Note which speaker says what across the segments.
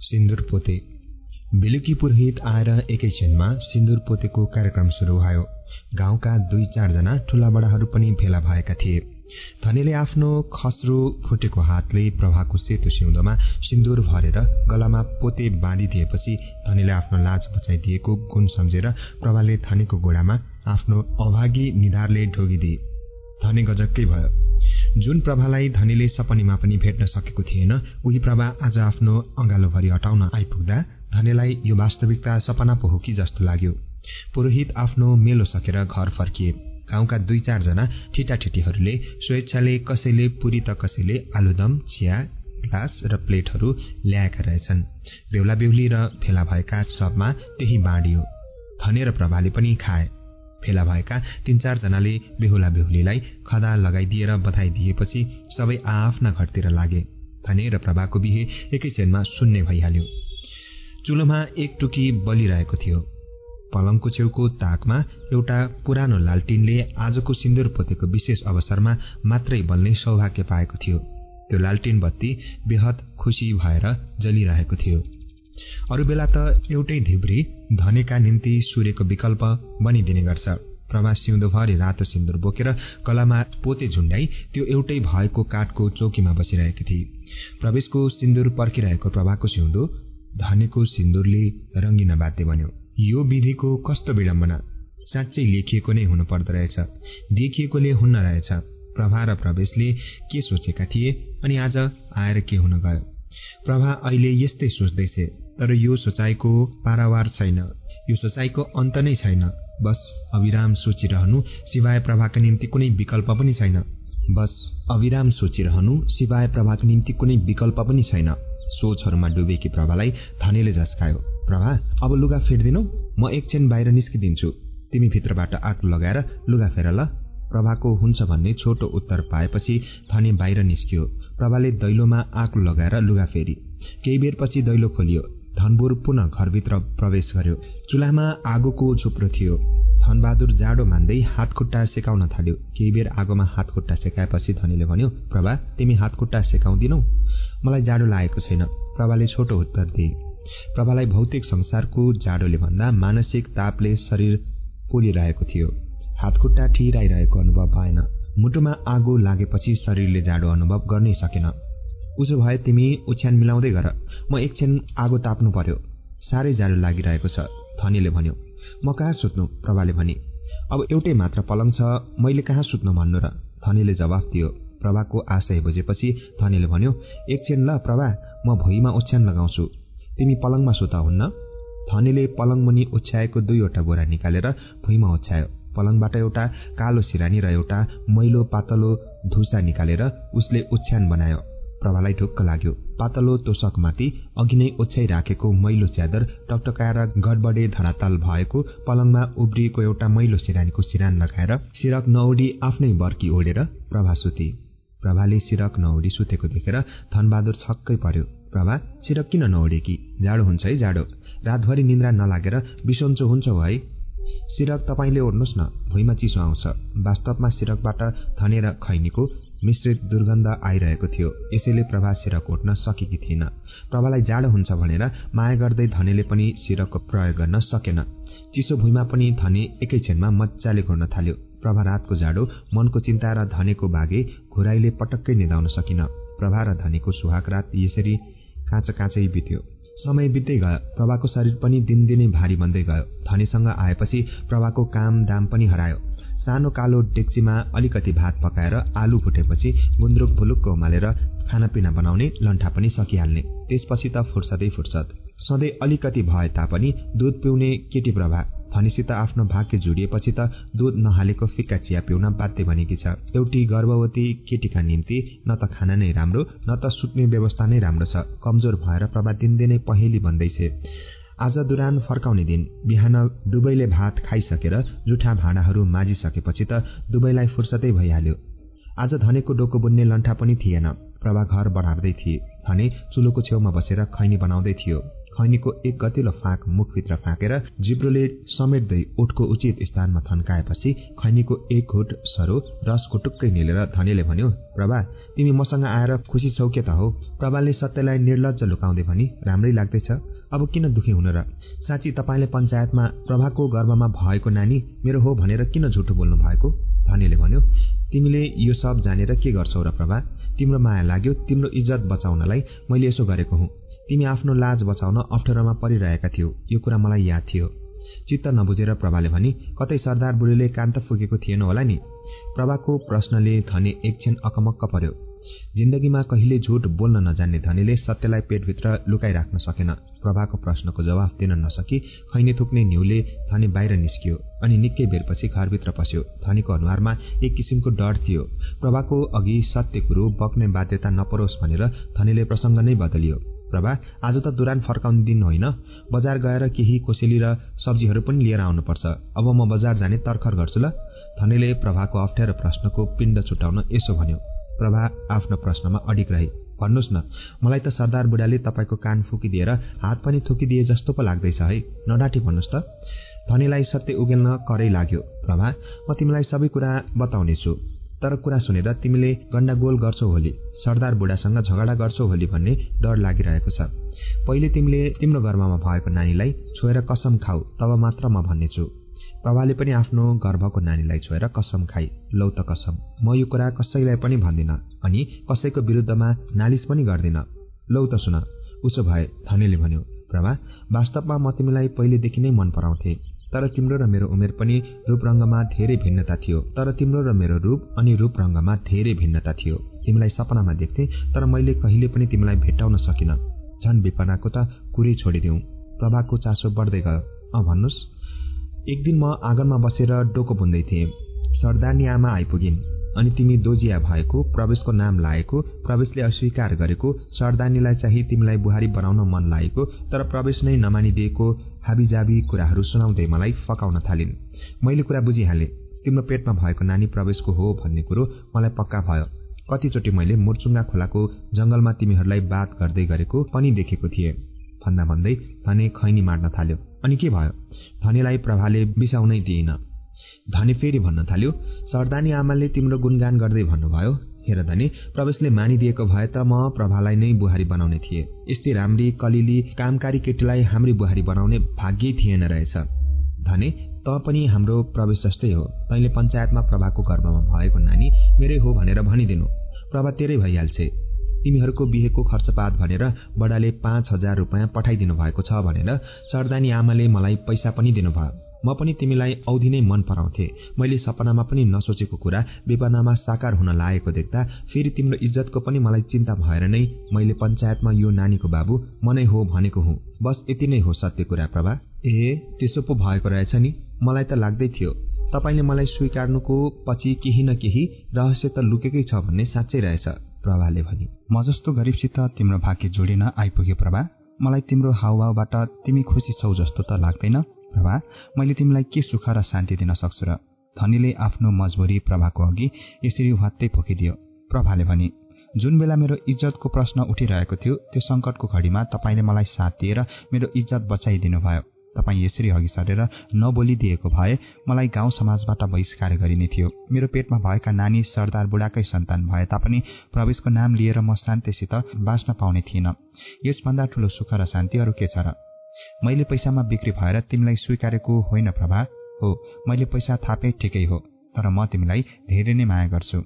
Speaker 1: सिन्दुर पोते। बेलुकी पुरोहित आएर एकैछिनमा सिन्दुर पोतेको कार्यक्रम शुरू भयो। गाउँका दुई चारजना ठूला बडाहरू पनि भेला भएका थिए। धनीले आफ्नो खस्रो फुटेको हातले प्रभाको सेतो सिउँदोमा सिन्दुर भरेर गलामा पोते बाँधिदिएपछि धनीले आफ्नो लाज बचाइदिएको गुण सम्झेर प्रभाले धनीको गोडामा आफ्नो अभागी निधारले ढोगिदिए। धनी गजक्कै भयो। जुन प्रभालाई धनीले सपनीमा पनि भेट्न सकेको थिएन उही प्रभा आज आफ्नो अँगालोभरि हटाउन आइपुग्दा धनीलाई यो वास्तविकता सपना पो हो कि जस्तो लाग्यो। पुरोहित आफ्नो मेलो सकेर घर फर्किए। गाउँका दुई चारजना ठिटाठिटीहरूले स्वेच्छाले कसैले पुरी त कसैले आलुदम चिया ग्लास र प्लेटहरू ल्याएका रहेछन्। बेहुला बेहुली र फेला भएका सबमा त्यही बाँडियो। धने र प्रभाले पनि खाए। फेला भएका तीन चारजनाले बेहुला बेहुलीलाई खदा लगाइदिएर बधाई दिएपछि सबै आआफ्ना घरतिर लागे धने र प्रभाको बिहे एकैछिनमा शून्य भइहाल्यो। चुलोमा एक टुकी बलिरहेको थियो। पलङको छेउको ताकमा एउटा पुरानो लालटिनले आजको सिन्दुर पोतेको विशेष अवसरमा मात्रै बल्ने सौभाग्य पाएको थियो। त्यो लालटिन बत्ती बेहद खुसी भएर जलिरहेको थियो। अरू बेला त एउटै धिब्री धनेका निम्ति सूर्यको विकल्प बनिदिने गर्छ। प्रभा सिउँदोभरि रातो सिन्दुर बोकेर कलामा पोते झुण्डाई त्यो एउटै भएको काठको चौकीमा बसिरहेकी थिए प्रवेशको सिन्दुर पर्खिरहेको प्रभाको सिउँदो धनेको सिन्दुरले रङ्गिन बाध्य बन्यो। यो विधिको कस्तो विडम्बना? साँच्चै लेखिएको नै हुनु पर्दो रहेछ। देखिएकोले हुन्न रहेछ। प्रभा र प्रवेशले के सोचेका थिए अनि आज आएर के हुन गयो? प्रभा अहिले यस्तै सोच्दैथे। तर यो सोचाइको पारावार छैन। यो सोचाइको अन्त नै छैन। बस अविराम सोचिरहनु सिवाय प्रभाका निम्ति कुनै विकल्प पनि छैन। बस अविराम सोचिरहनु सिवाय प्रभाको निम्ति कुनै विकल्प पनि छैन। सोचहरूमा डुबेकी प्रभालाई धनीले झस्कायो। प्रभा अब लुगा फेरिदिनौ। म एकछिन बाहिर निस्किदिन्छु। तिमी भित्रबाट आगो लगाएर लुगा फेर ल प्रभाको हुन्छ भन्ने छोटो उत्तर पाएपछि धनी बाहिर निस्कियो। प्रभाले दैलोमा आगो लगाएर लुगा फेरि। केही बेरपछि दैलो खोलियो। धनबुर पुनः घरभित्र प्रवेश गर्यो। चुल्हामा आगोको झुप्रो थियो। धनबहादुर जाडो मान्दै हातखुट्टा सेकाउन थाल्यो। केही बेर आगोमा हातखुट्टा सेकाएपछि धनीले भन्यो प्रभा तिमी हातखुट्टा सेकाउँदिनौ? मलाई जाडो लागेको छैन। प्रभाले छोटो उत्तर दिए। प्रभालाई भौतिक संसारको जाडोले भन्दा मानसिक तापले शरीर पोलिरहेको थियो। हातखुट्टा ठिराइरहेको अनुभव भएन। मुटुमा आगो लागेपछि शरीरले जाडो अनुभव गर्नै सकेन। उसो भए तिमी ओछ्यान मिलाउँदै गर। म एकछिन आगो ताप्नु पर्यो। साह्रै जाडो लागिरहेको छ धनीले भन्यो। म कहाँ सुत्नु? प्रभाले भने। अब एउटै मात्र पलङ छ मैले कहाँ सुत्नु भन्नु र? धनीले जवाफ दियो। प्रभाको आशय बुझेपछि धनीले भन्यो एकछिन ल प्रभा म भुइँमा ओछ्यान लगाउँछु। तिमी पलङमा सुता हुन्न? धनीले पलङ मुनि ओछ्याएको दुईवटा बोरा निकालेर भुइँमा ओछ्यायो पलङबाट एउटा कालो सिरानी र एउटा मैलो पातलो धुसा निकालेर उसले ओछ्यान बनायो। प्रभालाई ढुक्क लाग्यो। पातलो तोसकमाथि अघि नै ओछ्याइ राखेको मैलो च्यादर टकटकाएर गडबडे धराताल भएको पलङमा उब्रिएको एउटा मैलो सिरानीको सिरान लगाएर सिरक नौडी आफ्नै बर्की ओढेर प्रभा सुते। प्रभाले सिरक नौडी सुतेको देखेर धनबहादुर छक्कै पर्यो। प्रभा सिरक किन नौडेकी जाडो हुन्छ है जाडो। रातभरि निन्द्रा नलागेर बिसन्चो हुन्छ है सिरक तपाईँले ओढ्नुहोस् न भुइँमा चिसो आउँछ। वास्तवमा सिरकबाट थनेर खैनीको मिश्रित दुर्गन्ध आइरहेको थियो। यसैले प्रभा सिरक उठ्न सकेकी थिएन। प्रभालाई जाडो हुन्छ भनेर माया गर्दै धनेले पनि सिरकको प्रयोग गर्न सकेन। चिसो भुइँमा पनि धने एकैछिनमा मजाले घुर्न थाल्यो। प्रभा रातको जाडो मनको चिन्ता र धनेको बागे घुराइले पटक्कै निधाउन सकिन। प्रभा र धनेको सुहाग रात यसरी काँच काँचै बित्यो। समय बित्दै गयो। प्रभाको शरीर पनि दिनदिनै भारी बन्दै गयो। धनीसँग आएपछि प्रभाको काम दाम पनि हरायो। सानो कालो डेक्चीमा अलिकति भात पकाएर आलु भुटेपछि गुन्द्रुक भुलुक्क उमालेर खानापिना बनाउने लन्ठा पनि सकिहाल्ने। त्यसपछि त फुर्सदै फुर्सद। सधैँ अलिकति भए तापनि दुध पिउने केटी प्रभा धनीसित आफ्नो भाग्य जोडिएपछि त दुध नहालेको फिक्का चिया पिउन बाध्य बनेकी छ। एउटी गर्भवती केटीका निम्ति न त खाना नै राम्रो न त सुत्ने व्यवस्था नै राम्रो छ। कमजोर भएर प्रभा दिनदिनै पहेली बन्दैछ। आज दुरान फर्काउने दिन। बिहान दुवैले भात खाइसकेर जुठा भाँडाहरू माझिसकेपछि त दुवैलाई फुर्सदै भइहाल्यो। आज धनेको डोको बुन्ने लन्ठा पनि थिएन। प्रभा घर बढार्दै थिए। धने चुलोको छेउमा बसेर खैनी बनाउँदै थियो। खैनीको एक गतिलो फाँक मुखभित्र फाँकेर जिब्रोले समेट्दै ओठको उचित स्थानमा थन्काएपछि खैनीको एक घुट सरो रस घुटुक्कै निलेर धनीले भन्यो प्रभा तिमी मसँग आएर खुसी छौ के त हो? प्रभाले सत्यलाई निर्लज लुकाउँदै भनी राम्रै लाग्दैछ। अब किन दुखी हुन र? साँच्ची तपाईँले पञ्चायतमा प्रभाको गर्भमा भएको नानी मेरो हो भनेर किन झुटो बोल्नु भएको? धनीले भन्यो तिमीले यो सब जानेर के गर्छौ र प्रभा? तिम्रो माया लाग्यो तिम्रो इज्जत बचाउनलाई मैले यसो गरेको हुँ। तिमी आफ्नो लाज बचाउन अप्ठ्यारोमा परिरहेका थियौ। यो कुरा मलाई याद थियो। चित्त नबुझेर प्रभाले भनी कतै सरदार बुढीले कान्त फुकेको थिएन होला नि? प्रभाको प्रश्नले धनी एकछिन अकमक्क पर्यो। जिन्दगीमा कहिले झुट बोल्न नजान्ने धनीले सत्यलाई पेटभित्र लुकाइराख्न सकेन। प्रभाको प्रश्नको जवाफ दिन नसकी खैनी थुक्ने न्युले धनी बाहिर निस्कियो अनि निकै बेरपछि घरभित्र पस्यो। धनीको अनुहारमा एक किसिमको डर थियो। प्रभाको अघि सत्य कुरो बक्ने बाध्यता नपरोस् भनेर धनीले प्रसङ्ग नै बदलियो। प्रभा आज त दुरान फर्काउने दिन होइन। बजार गएर केही कोसेली र सब्जीहरू पनि लिएर आउनुपर्छ। अब म बजार जाने तर्खर गर्छु ल। धनीले प्रभाको अप्ठ्यारो प्रश्नको पिण्ड छुटाउन यसो भन्यो। प्रभा आफ्नो प्रश्नमा अडिक रहे। भन्नुहोस् न मलाई त सरदार बुढाले तपाईँको कान फुकिदिएर हात पनि थुकिदिए जस्तो पो लाग्दैछ है। नडाटी भन्नुहोस् त। धनीलाई सत्य उगेल्न करै लाग्यो। प्रभा म तिमीलाई सबै कुरा बताउनेछु। तर कुरा सुनेर तिमीले गण्डागोल गर्छौ होली सरदार बुढासँग झगडा गर्छौ होली भन्ने डर लागिरहेको छ। पहिले तिमीले तिम्रो घरमा भएको नानीलाई छोएर कसम खाऊ तब मात्र म भन्नेछु। प्रभाले पनि आफ्नो गर्भको नानीलाई छोएर कसम खाई लौ त कसम म यो कुरा कसैलाई पनि भन्दिन अनि कसैको विरुद्धमा नालिस पनि गर्दिन। लौ त सुन उसो भए धनीले भन्यो प्रभा वास्तवमा म तिमीलाई पहिलेदेखि नै मन पराउँथे। तर तिम्रो र मेरो उमेर पनि रूपरङ्गमा धेरै भिन्नता थियो। तर तिम्रो र मेरो रूप अनि रूप रङ्गमा धेरै भिन्नता थियो। तिमीलाई सपनामा देख्थे तर मैले कहिले पनि तिमीलाई भेट्टाउन सकिन। झन विपनाको त कुरै छोडिदिउँ। प्रभाको चासो बढ्दै गयो। अँ भन्नुहोस् एक दिन म आँगनमा बसेर डोको बुन्दै थिएँ। सरदारनी आमा आइपुगिन्। अनि तिमी दोजिया भएको प्रवेशको नाम लागेको प्रवेशले अस्वीकार गरेको सरदानीलाई चाहिँ तिमीलाई बुहारी बनाउन मन लागेको तर प्रवेश नै नमानिदिएको हाबीजाबी कुराहरू सुनाउँदै मलाई फकाउन थालिन्। मैले कुरा बुझिहालेँ तिम्रो पेटमा भएको नानी प्रवेशको हो भन्ने कुरो मलाई पक्का भयो। कतिचोटि मैले मुर्चुङ्गा खोलाको जंगलमा तिमीहरूलाई बात गर्दै गरेको पनि देखेको थिएँ। भन्दा भन्दै धने खैनी मार्न थाल्यो। अनि के भयो? धनीलाई प्रभाले बिसाउनै दिएन। धनी फेरि भन्न थाल्यो सरदानी आमाले तिम्रो गुणगान गर्दै भन्नुभयो हेर धनी प्रवेशले मानिदिएको भए त म प्रभालाई नै बुहारी बनाउने थिए। यस्तै राम्री कलिली कामकारी केटीलाई हाम्री बुहारी बनाउने भाग्य थिएन रहेछ। धने त पनि हाम्रो प्रवेश जस्तै हो। तैँले पञ्चायतमा प्रभाको गर्भमा भएको नानी मेरै हो भनेर भनिदिनु। प्रभा तेरै भइहाल्छ। तिमीहरूको बिहेको खर्चपात भनेर बडाले पाँच हजार रुपियाँ पठाइदिनु भएको छ भनेर सरदानी आमाले मलाई पैसा पनि दिनुभयो। म पनि तिमीलाई औधी नै मन पराउँथे। मैले सपनामा पनि नसोचेको कुरा विपनामा साकार हुन लागेको देख्दा फेरि तिम्रो इज्जतको पनि मलाई चिन्ता भएर नै मैले पञ्चायतमा यो नानीको बाबु म नै हो भनेको हुँ। बस यति नै हो सत्य कुरा प्रभा। ए त्यसो पो भएको रहेछ नि। मलाई त लाग्दै थियो। तपाईँले मलाई स्वीकार्नुको पछि केही न केही रहस्य त लुकेकै छ भन्ने साँच्चै रहेछ प्रभाले भने।
Speaker 2: म जस्तो गरिबसित तिम्रो भाग्य जोडिन आइपुग्यो प्रभा। मलाई तिम्रो हाउभावबाट तिमी खुसी छौ जस्तो त लाग्दैन। प्रभा मैले तिमीलाई के सुख र शान्ति दिन सक्छु र धनीले आफ्नो मजबुरी प्रभाको अघि यसरी वात्तै पोखिदियो। प्रभाले भने जुन बेला मेरो इज्जतको प्रश्न उठिरहेको थियो त्यो संकटको घडीमा तपाईँले मलाई साथ दिएर मेरो इज्जत बचाइदिनु भयो तपाईँ यसरी अघि सरेर नबोलिदिएको भए मलाई गाउँ समाजबाट बहिष्कार गरिने थियो। मेरो पेटमा भएका नानी सरदार बुढाकै सन्तान भए तापनि प्रवेशको नाम लिएर म शान्तिसित बाँच्न पाउने थिइनँ। यसभन्दा ठूलो सुख र शान्ति अरू के छ र? मैले पैसामा बिक्री भएर तिमीलाई स्वीकारेको होइन प्रभा। हो मैले पैसा थापे ठिकै हो तर म तिमीलाई धेरै नै माया गर्छु।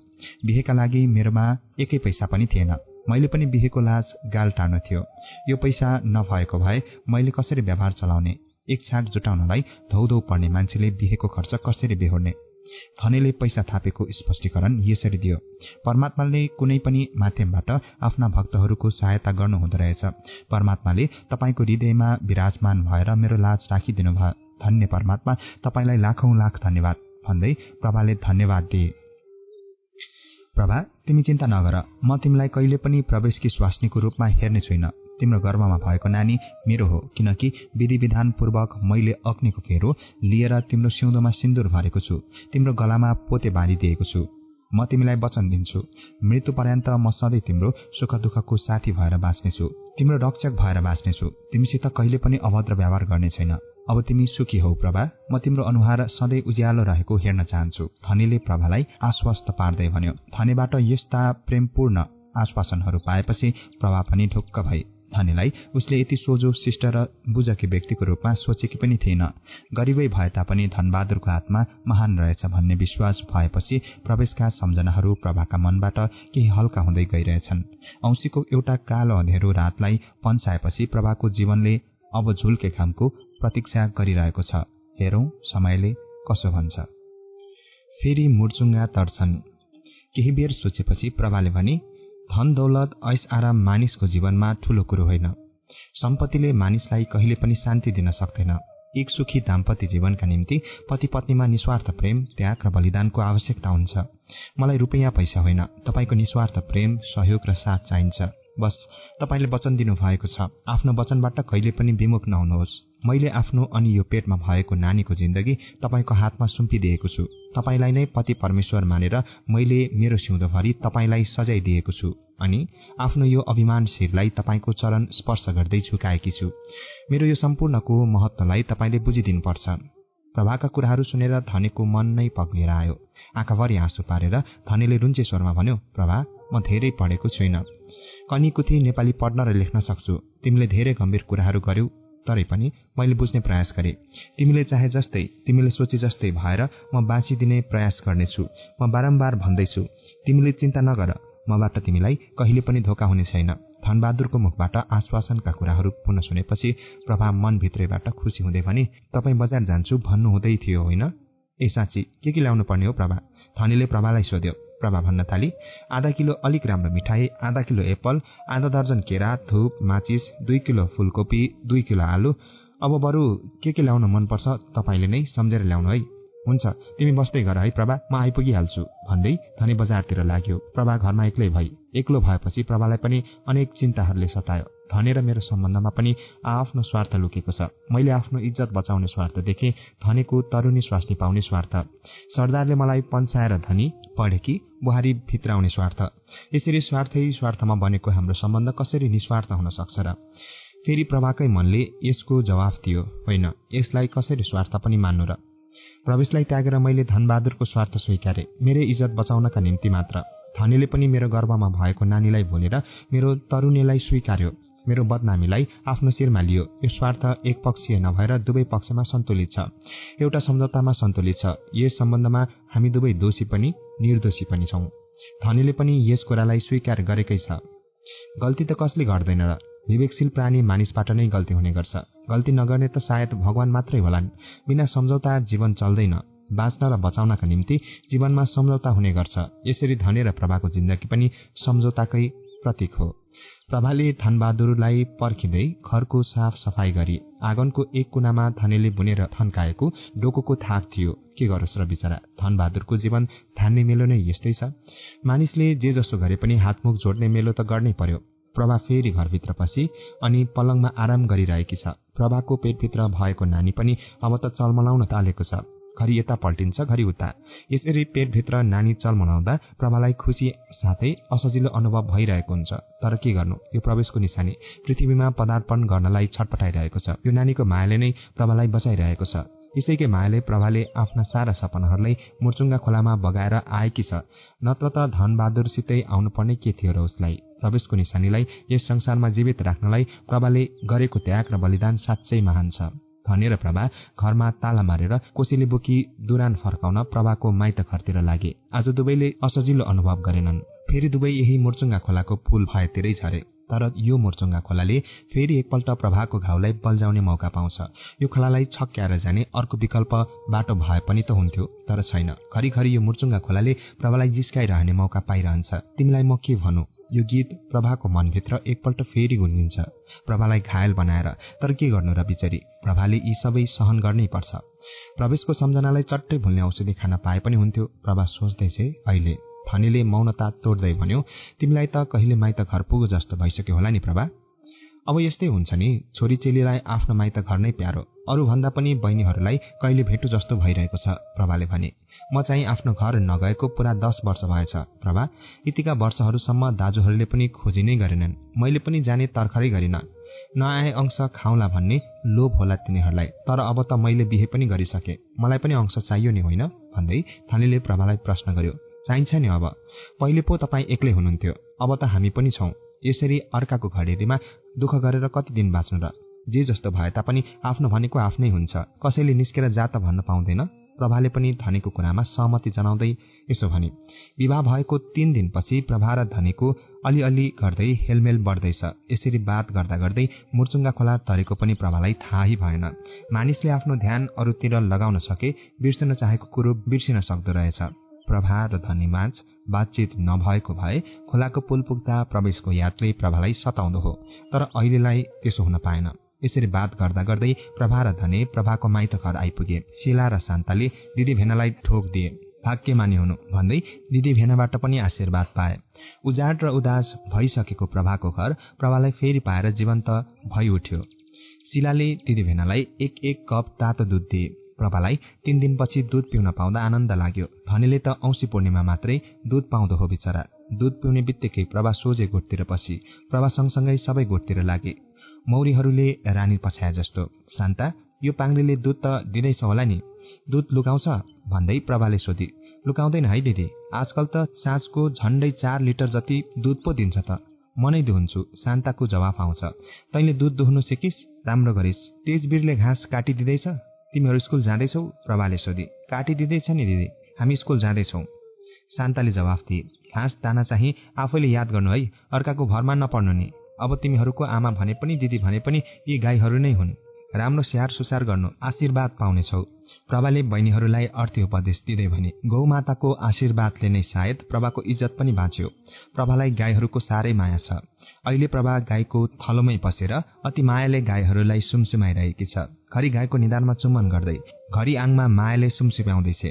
Speaker 2: बिहेका लागि मेरोमा एकै पैसा पनि थिएन। मैले पनि बिहेको लाज गाल टार्नु थियो। यो पैसा नभएको भए मैले कसरी व्यवहार चलाउने? एक छाक जुटाउनलाई धौधौ पर्ने मान्छेले बिहेको खर्च कसरी बेहोर्ने? धनीले पैसा थापेको स्पष्टीकरण यसरी दियो। परमात्माले कुनै पनि माध्यमबाट आफ्ना भक्तहरूको सहायता गर्नुहुँदो रहेछ। परमात्माले तपाईँको हृदयमा विराजमान भएर मेरो लाज राखिदिनु भयो। धन्य परमात्मा तपाईँलाई लाखौं लाख धन्यवाद भन्दै प्रभाले धन्यवाद दिए। प्रभा तिमी चिन्ता नगर। म तिमीलाई कहिले पनि प्रवेशकी स्वास्नीको रूपमा हेर्ने छुइन। तिम्रो गर्भमा भएको नानी मेरो हो किनकि विधि विधानपूर्वक मैले अग्निको फेरो लिएर तिम्रो सिउँदोमा सिन्दुर भरेको छु तिम्रो गलामा पोते बाँधिदिएको छु। म तिमीलाई वचन दिन्छु मृत्यु पर्यन्त म सधैँ तिम्रो सुख दुःखको साथी भएर बाँच्नेछु तिम्रो रक्षक भएर बाँच्नेछु तिमीसित कहिले पनि अभद्र व्यवहार गर्ने छैन। अब तिमी सुखी हौ प्रभा म तिम्रो अनुहार सधैँ उज्यालो रहेको हेर्न चाहन्छु धनीले प्रभालाई आश्वस्त पार्दै भन्यो। धनीबाट यस्ता प्रेमपूर्ण आश्वासनहरू पाएपछि प्रभा पनि ढुक्क भई धनीलाई उसले यति सोझो शिष्ट र बुझकी व्यक्तिको रूपमा सोचेकी पनि थिएन। गरिबै भए तापनि धनबहादुरको हातमा महान रहेछ भन्ने विश्वास भएपछि प्रवेशका सम्झनाहरू प्रभाका मनबाट केही हल्का हुँदै गइरहेछन्। औँसीको एउटा कालो अँधेरो रातलाई पन्साएपछि प्रभाको जीवनले अब झुल्के खामको प्रतीक्षा गरिरहेको छ। हेरौं समयले कसो भन्छ। फेरि मुर्चुङ्गा तर्छन्। केही बेर सोचेपछि प्रभाले भने धन दौलत ऐस आराम मानिसको जीवनमा ठूलो कुरो होइन। सम्पत्तिले मानिसलाई कहिले पनि शान्ति दिन सक्दैन। एक सुखी दाम्पत्य जीवनका निम्ति पति पत्नीमा निस्वार्थ प्रेम त्याग र बलिदानको आवश्यकता हुन्छ। मलाई रुपियाँ पैसा होइन। तपाईँको निस्वार्थ प्रेम सहयोग र साथ चाहिन्छ। बस। तपाईँले वचन दिनु भएको छ। आफ्नो वचनबाट कहिले पनि विमुख नहुनुहोस्। मैले आफ्नो अनि यो पेटमा भएको नानीको जिन्दगी तपाईँको हातमा सुम्पिदिएको छु। तपाईँलाई नै पति परमेश्वर मानेर मैले मेरो सिउँदोभरि तपाईँलाई सजाय दिएको छु। अनि आफ्नो यो अभिमान शिरलाई तपाईँको चरण स्पर्श गर्दै झुकाएकी छु। मेरो यो सम्पूर्णको महत्वलाई तपाईँले बुझिदिनुपर्छ। प्रभाका कुराहरू सुनेर धनीको मन नै पग्लिएर आयो। आँखाभरि आँसु पारेर धनीले रुन्चे स्वरमा भन्यो प्रभा म धेरै पढेको छुइनँ। कनिकुथी नेपाली पढ्न र लेख्न सक्छु। तिमीले धेरै गम्भीर कुराहरू गर्यौ तरै पनि मैले बुझ्ने प्रयास गरे। तिमीले चाहे जस्तै तिमीले सोचे जस्तै भएर म बाँचिदिने प्रयास गर्नेछु। म बारम्बार भन्दैछु तिमीले चिन्ता नगर मबाट तिमीलाई कहिले पनि धोका हुने छैन। धनबहादुरको मुखबाट आश्वासनका कुराहरू पुनः सुनेपछि प्रभाव मनभित्रैबाट खुसी हुँदै भने तपाईँ बजार जान्छु भन्नुहुँदै थियो होइन? ए साँच्ची के के ल्याउनु पर्ने हो प्रभा? धनीले प्रभालाई सोध्यो। प्रभा भन्न थाली। आधा किलो अलिक राम्रो मिठाई आधा किलो एप्पल आधा दर्जन केरा थुप माचिस दुई किलो फुलकोपी दुई किलो आलु। अब बरु के के ल्याउन मनपर्छ तपाईँले नै सम्झेर ल्याउनु है। हुन्छ तिमी बस्दै गर है प्रभा म आइपुगिहाल्छु भन्दै धनी बजारतिर लाग्यो। प्रभा घरमा एक्लै भई एक्लो भएपछि प्रभालाई पनि अनेक चिन्ताहरूले सतायो। धनी र मेरो सम्बन्धमा पनि आफ्नो स्वार्थ लुकेको छ। मैले आफ्नो इज्जत बचाउने स्वार्थ देखे धनीको तरुणी स्वास्नी पाउने स्वार्थ। सरदारले मलाई पन्साएर धनी पढेकी बुहारी भित्राउने स्वार्थ। यसरी स्वार्थै स्वार्थमा बनेको हाम्रो सम्बन्ध कसरी निस्वार्थ हुन सक्छ र? फेरि प्रभाकै मनले यसको जवाफ दियो होइन यसलाई कसरी स्वार्थ पनि मान्नु र? प्रवेशलाई त्यागेर मैले धनबहादुरको स्वार्थ स्वीकारे। मेरै इज्जत बचाउनका निम्ति मात्र। धनीले पनि मेरो गर्भमा भएको नानीलाई भोलेर मेरो तरुणीलाई स्वीकार्यो। मेरो बदनामीलाई आफ्नो शिरमा लियो। यो स्वार्थ एक पक्षीय नभएर दुवै पक्षमा सन्तुलित छ। एउटा सम्झौतामा सन्तुलित छ। यस सम्बन्धमा हामी दुवै दोषी पनि निर्दोषी पनि छौं। धनीले पनि यस कुरालाई स्वीकार गरेकै छ। गल्ती त कसले गर्दैन र? विवेकशील प्राणी मानिसबाट नै गल्ती हुने गर्छ। गल्ती नगर्ने त सायद भगवान मात्रै होलान्। बिना सम्झौता जीवन चल्दैन। बाँच्न र बचाउनका निम्ति जीवनमा सम्झौता हुने गर्छ। यसरी धने र प्रभाको जिन्दगी पनि सम्झौताकै प्रतीक हो। प्रभाले धनबहादुरलाई पर्खिँदै घरको साफ सफाई गरी आँगनको एक कुनामा धनेले बुनेर थन्काएको डोकोको थाक थियो। के गरोस् र बिचरा? धनबहादुरको जीवन धान्ने मेलो नै यस्तै छ। मानिसले जे जसो गरे पनि हातमुख जोड्ने मेलो त गर्नै पर्यो। प्रभा फेरि घरभित्र पसी अनि पलङमा आराम गरिरहेकी छ। प्रभाको पेटभित्र भएको नानी पनि अब त चलमलाउन थालेको छ। घरि यता पल्टिन्छ घरि उता। यसरी पेटभित्र नानी चलमलाउँदा प्रभालाई खुसी साथै असजिलो अनुभव भइरहेको हुन्छ। तर के गर्नु? यो प्रवेशको निशानी। पृथ्वीमा पदार्पण गर्नलाई छटपटाइरहेको छ। यो नानीको मायाले नै प्रभालाई बचाइरहेको छ। यसैकै मायाले प्रभाले आफ्ना सारा सपनाहरूलाई मुर्चुङ्गा खोलामा बगाएर आएकी छ। नत्र त धनबहादुरसितै आउनुपर्ने के थियो र उसलाई प्रवेशको निशानीलाई यस संसारमा जीवित राख्नलाई प्रभाले गरेको त्याग र बलिदान साँच्चै महान छ। धनी र प्रभा घरमा ताला मारेर कोसीले बोकी दुरान फर्काउन प्रभाको माइत घरतिर लागे। आज दुवैले असजिलो अनुभव गरेनन्। फेरि दुवै यही मुर्चुङ्गा खोलाको फूल भएतिरै झरे। तर यो मोर्चुङ्गा खोलाले फेरि एकपल्ट प्रभाको घाउलाई बल्झाउने मौका पाउँछ। यो खोलालाई छक्क्याएर जाने अर्को विकल्प बाटो भए पनि त हुन्थ्यो तर छैन। घरिघरि यो मुर्चुङ्गा खोलाले प्रभालाई जिस्काइरहने मौका पाइरहन्छ। तिमीलाई म के भनौँ यो गीत प्रभाको मनभित्र एकपल्ट फेरि गुन्जिन्छ। प्रभालाई घायल बनाएर तर के गर्नु र बिचरी? प्रभाले यी सबै सहन गर्नै पर्छ। प्रवेशको सम्झनालाई चट्टै भुल्ने औषधि खान पाए पनि हुन्थ्यो। प्रभा सोच्दैछ अहिले। फनीले मौनता तोड्दै भन्यो तिमीलाई त कहिले माइत घर पुगो जस्तो भइसक्यो होला नि प्रभा।
Speaker 1: अब यस्तै हुन्छ नि छोरी चेलीलाई आफ्नो माइत घर नै प्यारो। अरूभन्दा पनि बहिनीहरूलाई कहिले भेटु जस्तो भइरहेको छ प्रभाले भने। म चाहिँ आफ्नो घर नगएको पुरा दस वर्ष भएछ प्रभा। यतिका वर्षहरूसम्म दाजुहरूले पनि खोजी नै गरेनन्। मैले पनि जाने तर्खरै गरिन। नआए अंश खाउला भन्ने लोभ होला तिनीहरूलाई। तर अब त मैले बिहे पनि गरिसके। मलाई पनि अंश चाहियो नि होइन? भन्दै थानीले प्रभालाई प्रश्न गर्यो। चाहिन्छ नि अब। पहिले पो तपाईँ एक्लै हुनुहुन्थ्यो। अब त हामी पनि छौं। यसरी अर्काको घडेरीमा दुःख गरेर कति दिन बाँच्नु र? जे जस्तो भए तापनि आफ्नो भनेको आफ्नै हुन्छ। कसैले निस्केर जात भन्न पाउँदैन। प्रभाले पनि धनीको कुरामा सहमति जनाउँदै यसो भने विवाह भएको तीन दिनपछि प्रभा र धनीको अलिअलि गर्दै हेलमेल बढ्दैछ। यसरी बात गर्दा गर्दै मुर्चुङ्गा खोला तरेको पनि प्रभालाई थाहै भएन। मानिसले आफ्नो ध्यान अरूतिर लगाउन सके बिर्सन चाहेको कुरो बिर्सिन सक्दो रहेछ। प्रभा र धनीमाझ बातचित नभएको भए खोलाको पुल पुग्दा प्रवेशको यादले प्रभालाई सताउँदो हो। तर अहिलेलाई त्यसो हुन पाएन। यसरी बात गर्दा गर्दै प्रभा र धने प्रभाको माइत घर आइपुगे। शिला र शान्ताले दिदी भेनालाई ठोक दिए। भाग्यमानी हुनु भन्दै दिदी भेनाबाट पनि आशीर्वाद पाए। उजाड र उदास भइसकेको प्रभाको घर प्रभालाई फेरि पाएर जीवन्त भइ उठ्यो शिलाले दिदी भेनालाई एक एक कप तातो दुध दिए। प्रभालाई तीन दिनपछि दुध पिउन पाउँदा आनन्द लाग्यो। धनीले त औँसी पूर्णिमा मात्रै दुध पाउँदो हो बिचरा। दुध पिउने बित्तिकै प्रभा सोझे गोठतिर पसी प्रभा सँगसँगै सबै गोठतिर लागे। मौरीहरूले रानी पछाए जस्तो। शान्ता यो पाङ्रीले दुध त दिँदैछ होला नि? दुध लुकाउँछ? भन्दै प्रभाले सोधी। लुकाउँदैन है दिदी। आजकल त साँझको झण्डै चार लिटर जति दुध पो दिन्छ त। म नै दुहुन्छु। शान्ताको जवाफ आउँछ। तैँले दुध दुहुनु सिकिस्? राम्रो गरिस्। तेजवीरले घाँस काटिदिँदैछ? तिमीहरू स्कुल जाँदैछौ? प्रभाले सोधी। काटिदिँदैछ नि दिदी। हामी स्कुल जाँदैछौ। शान्ताले जवाफ दिए। घाँस दाना चाहिँ आफैले याद गर्नु है। अर्काको भरमा नपर्नु नि। अब तिमीहरूको आमा भने पनि दिदी भने पनि यी गाईहरू नै हुन्। राम्रो स्याहार सुसार गर्नु। आशीर्वाद पाउनेछौ। प्रभाले बहिनीहरूलाई अर्थी उपदेश दिँदै भने गौमाताको आशीर्वादले नै सायद प्रभाको इज्जत पनि बाँच्यो। प्रभालाई गाईहरूको साह्रै माया छ। अहिले प्रभा गाईको थलोमै पसेर अति मायाले गाईहरूलाई सुमसुमाइरहेकी छ। घरि गाईको निधारमा चुम्बन गर्दै घरि आङमा मायाले सुमसुम्याउँदैछ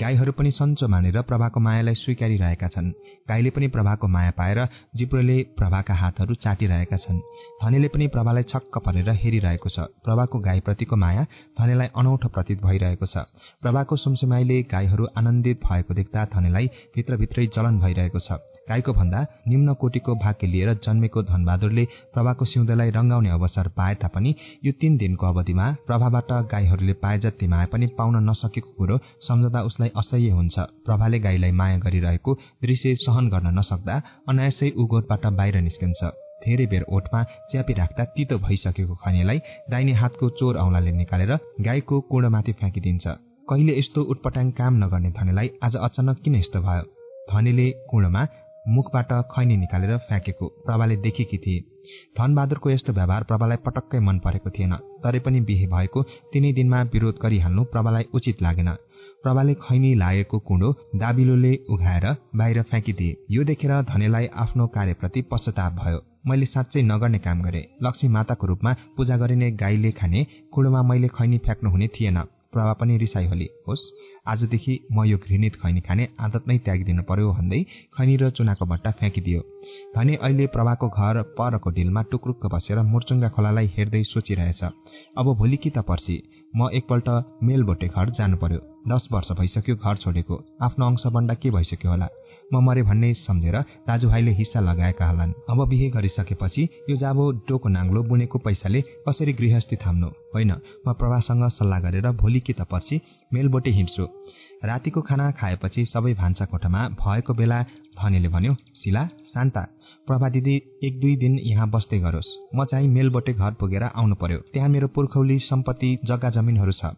Speaker 1: गाईहरू पनि सन्चो मानेर प्रभाको मायालाई स्वीकारिरहेका छन्। गाईले पनि प्रभाको माया पाएर जिब्रोले प्रभाका हातहरू चाटिरहेका छन्। धनीले पनि प्रभालाई छक्क परेर हेरिरहेको छ। प्रभाको गाईप्रतिको माया धनीलाई अनौठो प्रतीत भइरहेको छ। प्रभाको सुमसुमाईले गाईहरू आनन्दित भएको देख्दा धनीलाई भित्रभित्रै जलन भइरहेको छ। गाईको भन्दा निम्न कोटीको भाग्य लिएर जन्मेको धनबहादुरले प्रभाको सिउँदोलाई रंगाउने अवसर पाए तापनि यो तीन दिनको अवधिमा प्रभाबाट गाईहरूले पाए जति माया पनि पाउन नसकेको कुरो सम्झदा उसलाई असह्य हुन्छ। प्रभाले गाईलाई माया गरिरहेको दृश्य सहन गर्न नसक्दा अनायासै उगोटबाट बाहिर निस्किन्छ। धेरै बेर ओठमा च्यापी राख्दा तितो भइसकेको खनेलाई दाहिने हातको चोर औंलाले निकालेर गाईको कुँडोमाथि फ्याँकिदिन्छ। कहिले यस्तो उटपटाङ काम नगर्ने धनीलाई आज अचानक किन यस्तो भयो? धनीले कुँडोमा मुखबाट खैनी निकालेर फ्याँकेको प्रभाले देखेकी थिए। धनबहादुरको यस्तो व्यवहार प्रभालाई पटक्कै मन परेको थिएन। तरै पनि बिहे भएको तिनै दिनमा विरोध गरिहाल्नु प्रभालाई उचित लागेन। प्रभाले खैनी लागेको कुँडो दाबिलोले उघाएर बाहिर फ्याँकिदिए। यो देखेर धनेलाई आफ्नो कार्यप्रति पश्चाताप भयो। मैले साँच्चै नगर्ने काम गरे। लक्ष्मी माताको रूपमा पूजा गरिने गाईले खाने कुँडोमा मैले खैनी फ्याँक्नु हुने थिएन। प्रभा पनि रिसाई होली होस् आजदेखि म यो घृणित खैनी खाने आदत नै त्यागिदिनु पर्यो भन्दै खैनी र चुनाको भट्टा फ्याँकिदियो। धनी अहिले प्रभाको घर परको डिलमा टुक्रुक्क बसेर मुर्चुङ्गा खोलालाई हेर्दै सोचिरहेछ। अब भोलि कि त पर्सि? म एकपल्ट मेलबोटे घर जानु पर्यो। दस वर्ष भइसक्यो घर छोडेको। आफ्नो अंशबन्डा के भइसक्यो होला? म मरे भन्ने सम्झेर दाजुभाइले हिस्सा लगाएका होलान्। अब बिहे गरिसकेपछि यो जाबो डोको नाङ्लो बुनेको पैसाले कसरी गृहस्थी थाम्नु? होइन म प्रभासँग सल्लाह गरेर भोलि कि त पर्सि मेलबोटे हिँड्छु। रातिको खाना खाएपछि सबै भान्सा कोठामा भएको बेला धनीले भन्यो शिला शान्ता। प्रभा दिदी एक दुई दिन यहाँ बस्दै गरोस्। म चाहिँ मेलबोटे घर पुगेर आउनु पर्यो। त्यहाँ मेरो पुर्खौली सम्पत्ति जग्गा जमिनहरू छ।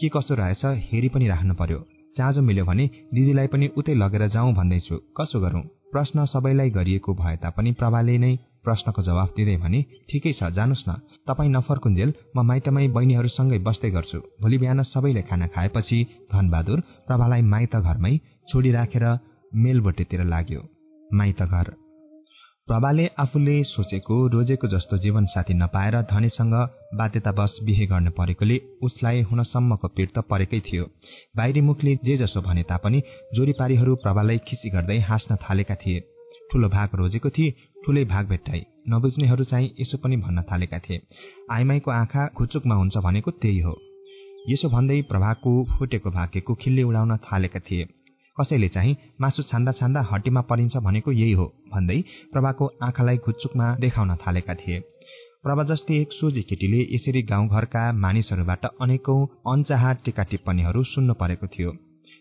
Speaker 1: के कसो रहेछ हेरी पनि राख्नु पर्यो। चाँजो मिल्यो भने दिदीलाई पनि उतै लगेर जाउँ भन्दैछु। कसो गरौं? प्रश्न सबैलाई गरिएको भए तापनि प्रभाले नै प्रश्नको जवाफ दिँदै भने ठिकै छ जानुस् न। तपाईँ नफर्कुन्जेल म माइतमै बहिनीहरूसँगै बस्दै गर्छु। भोलि बिहान सबैले खाना खाएपछि धनबहादुर प्रभालाई माइत घरमै छोडी राखेर मेलबोटेतिर लाग्यो। माइत घर प्रभाले आफूले सोचेको रोजेको जस्तो जीवनसाथी नपाएर धनीसँग बाध्यतावश बिहे गर्ने परेकोले उसलाई हुनसम्मको पीड त परेकै थियो। बाहिरी मुखले जे जसो भने तापनि जोरीपारीहरू प्रभालाई खिसी गर्दै हाँस्न थालेका थिए। ठूलो भाग रोजेको थिए ठूलै भाग भेट्टाई।
Speaker 2: नबुझ्नेहरू चाहिँ यसो पनि भन्न थालेका थिए। आइमाईको आँखा खुचुकमा हुन्छ भनेको त्यही हो। यसो भन्दै प्रभाको फुटेको भाग्यको खिल्ली उडाउन थालेका थिए। कसैले चाहिँ मासु छान्दा छान्दा हड्डीमा परिन्छ भनेको यही हो भन्दै प्रभाको आँखालाई खुच्चुकमा देखाउन थालेका थिए। प्रभा जस्तै एक सोझी केटीले यसरी गाउँघरका मानिसहरूबाट अनेकौं अनचाहा टिका टिप्पणीहरू सुन्नु परेको थियो।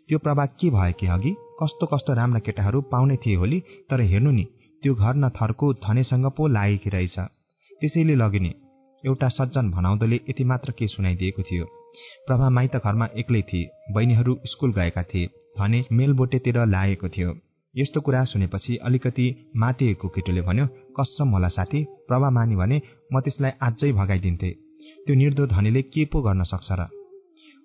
Speaker 2: त्यो प्रभा के भयो कि अघि? कस्तो कस्तो राम्रा केटाहरू पाउने थिए होली तर हेर्नु नि त्यो घर न थर्को धनेसँग पो लागेकी रहेछ। त्यसैले लगिने एउटा सज्जन भनाउँदोले यति मात्र के सुनाइदिएको थियो। प्रभा माइत घरमा एक्लै थिए बहिनीहरू स्कूल गएका थिए भने मेलबोटेतिर लागेको थियो। यस्तो कुरा सुनेपछि अलिकति मातिएको केटोले भन्यो कसम होला साथी प्रभा मानी भने म त्यसलाई अझै भगाइदिन्थे। त्यो निर्दो धनीले के पो गर्न सक्छ र?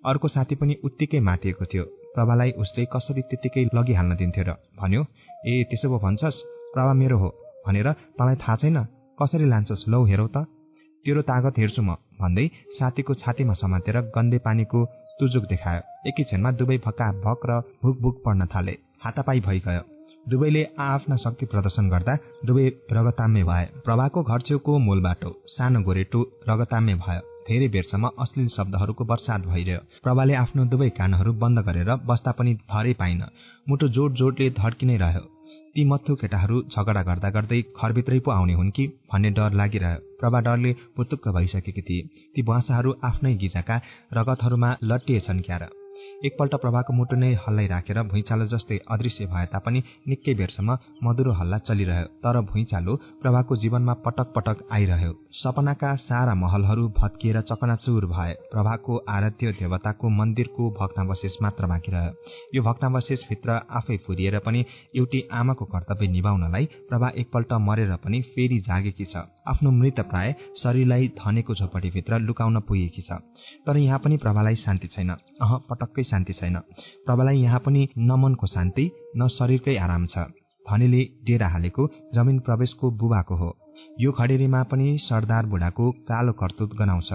Speaker 2: अर्को साथी पनि उत्तिकै मातिएको थियो। प्रभालाई उसले कसरी त्यत्तिकै लगिहाल्न दिन्थ्यो र भन्यो ए त्यसो पो भन्छस् प्रभा मेरो हो भनेर तँलाई थाहा छैन? कसरी लान्छस्? लौ हेरौ त। तेरो तागत हेर्छु म भन्दै साथीको छातीमा समातेर गन्दे पानीको तुजुक देखायो। एकैछिनमा दुवै भक्का भक र भुक भुक पढ्न थाले। हातापाई भइगयो। दुवैले आफ्ना शक्ति प्रदर्शन गर्दा दुवै रगताम्य भए। प्रभाको घर छेउको मूल बाटो सानो गोरेटो रगताम्य भयो। धेरै बेरसम्म अश्लील शब्दहरूको वर्षात भइरह्यो। प्रभाले आफ्नो दुवै कानहरू बन्द गरेर बस्दा पनि धरै पाइन। मुटु जोड जोडले धड्किनै रह्यो। ती मथु केटाहरू झगडा गर्दा गर्दै घरभित्रै पो आउने हुन् कि भन्ने डर लागिरह्यो। प्रभा डरले पुतुक्क भइसकेकी थिए। ती बाँसाहरू आफ्नै गिजाका रगतहरूमा लट्टिएछन् क्यार। एकपल्ट प्रभाको मुटु नै हल्लाइ राखेर भुइँचालो जस्तै अदृश्य भए तापनि निकै बेरसम्म मधुरो हल्ला चलिरह्यो। तर भुइँचालो प्रभाको जीवनमा पटक पटक आइरह्यो। सपनाका सारा महलहरू भत्किएर चकनाचुर भए। प्रभाको आराध्य देवताको मन्दिरको भक्तावशेष मात्र बाँकी रह्यो। यो भक्तावशेषभित्र आफै फुरिएर पनि एउटी आमाको कर्तव्य निभाउनलाई प्रभा एकपल्ट मरेर पनि फेरि जागेकी छ। आफ्नो मृत प्राय शरीरलाई धनेको झोपडीभित्र लुकाउन पुगेकी छ। तर यहाँ पनि प्रभालाई शान्ति छैन। अह पटक्कै शान्ति छैन। प्रभालाई यहाँ पनि न मनको शान्ति न शरीरकै आराम छ। धनीले डेरा हालेको जमिन प्रवेशको बुबाको हो। यो खडेरीमा पनि सरदार बुढाको कालो कर्तुत गनाउँछ।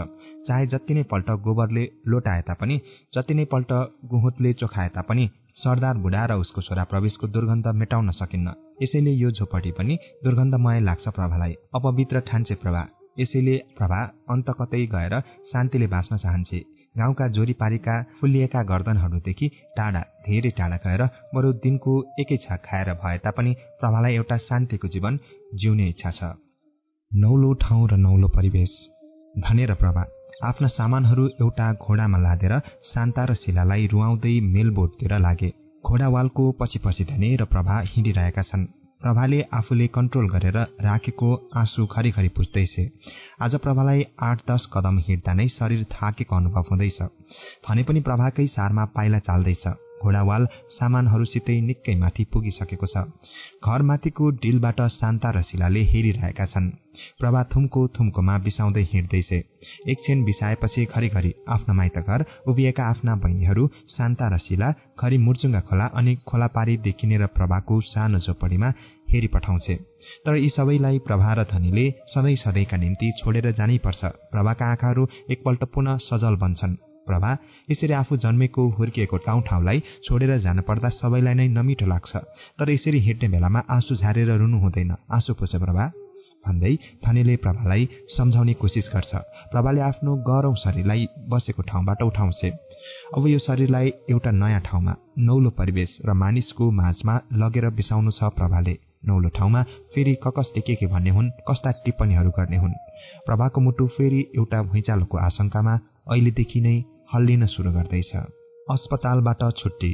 Speaker 2: चाहे जति नै पल्ट गोबरले लोटाए तापनि जति नै पल्ट गुहुतले चोखाए तापनि सरदार बुढा र उसको छोरा प्रवेशको दुर्गन्ध मेटाउन सकिन्न। यसैले यो झोपडी पनि दुर्गन्धमय लाग्छ प्रभालाई। अपवित्र ठान्छे प्रभा। यसैले प्रभा अन्त कतै गएर शान्तिले बाँच्न चाहन्छे। गाउँका जोरीपारीका फुलिएका गर्दनहरूदेखि टाढा धेरै टाढा गएर बरु दिनको एकै छाक खाएर भए तापनि प्रभालाई एउटा शान्तिको जीवन जिउने इच्छा छ। नौलो ठाउँ र नौलो परिवेश। धने र प्रभा आफ्ना सामानहरू एउटा घोडामा लादेर शान्ता र शिलालाई रुवाउँदै मेलबोटतिर लागे। घोडावालको पछि पछि धने र प्रभा हिँडिरहेका छन्। प्रभाले आफूले कन्ट्रोल गरेर राखेको आँसु खरिखरि पुज्दैछ। आज प्रभालाई आठ दस कदम हिँड्दा नै शरीर थाकेको अनुभव हुँदैछ। थने पनि प्रभाकै सारमा पाइला चाल्दैछ। घोडावाल सामानहरूसितै निकै माथि पुगिसकेको छ। घरमाथिको डिलबाट शान्ता र शिलाले हेरिरहेका छन्। प्रभा थुमको थुम्कोमा बिसाउँदै हिँड्दैछ। एकछिन बिसाएपछि घरिघरि आफ्नो माइत घर उभिएका आफ्ना बहिनीहरू शान्ता र शिला घरि मुर्चुङ्गा खोला अनि खोला पारी देखिने र प्रभाको सानो झोपडीमा हेरी पठाउँछे तर यी सबैलाई प्रभा र धनीले सधैँ सधैँका निम्ति छोडेर जानै पर्छ। प्रभाका आँखाहरू एकपल्ट पुनः सजल बन्छन्। प्रभा यसरी आफू जन्मेको हुर्किएको ठाउँ ठाउँलाई छोडेर जान पर्दा सबैलाई नै नमिठो लाग्छ। तर यसरी हिँड्ने बेलामा आँसु झारेर रुनु हुँदैन। आँसु पुछ प्रभा भन्दै थनीले प्रभालाई सम्झाउने कोसिस गर्छ। प्रभाले आफ्नो गरौँ शरीरलाई बसेको ठाउँबाट उठाउँछ। अब यो शरीरलाई एउटा नयाँ ठाउँमा नौलो परिवेश र मानिसको माझमा लगेर बिसाउनु छ प्रभाले नौलो ठाउँमा फेरि ककसले के के भन्ने हुन् कस्ता टिप्पणीहरू गर्ने हुन्। प्रभाको मुटु फेरि एउटा भुइँचालोको आशंकामा अहिलेदेखि नै हल्लिन सुरु गर्दैछ। अस्पतालबाट छुट्टी।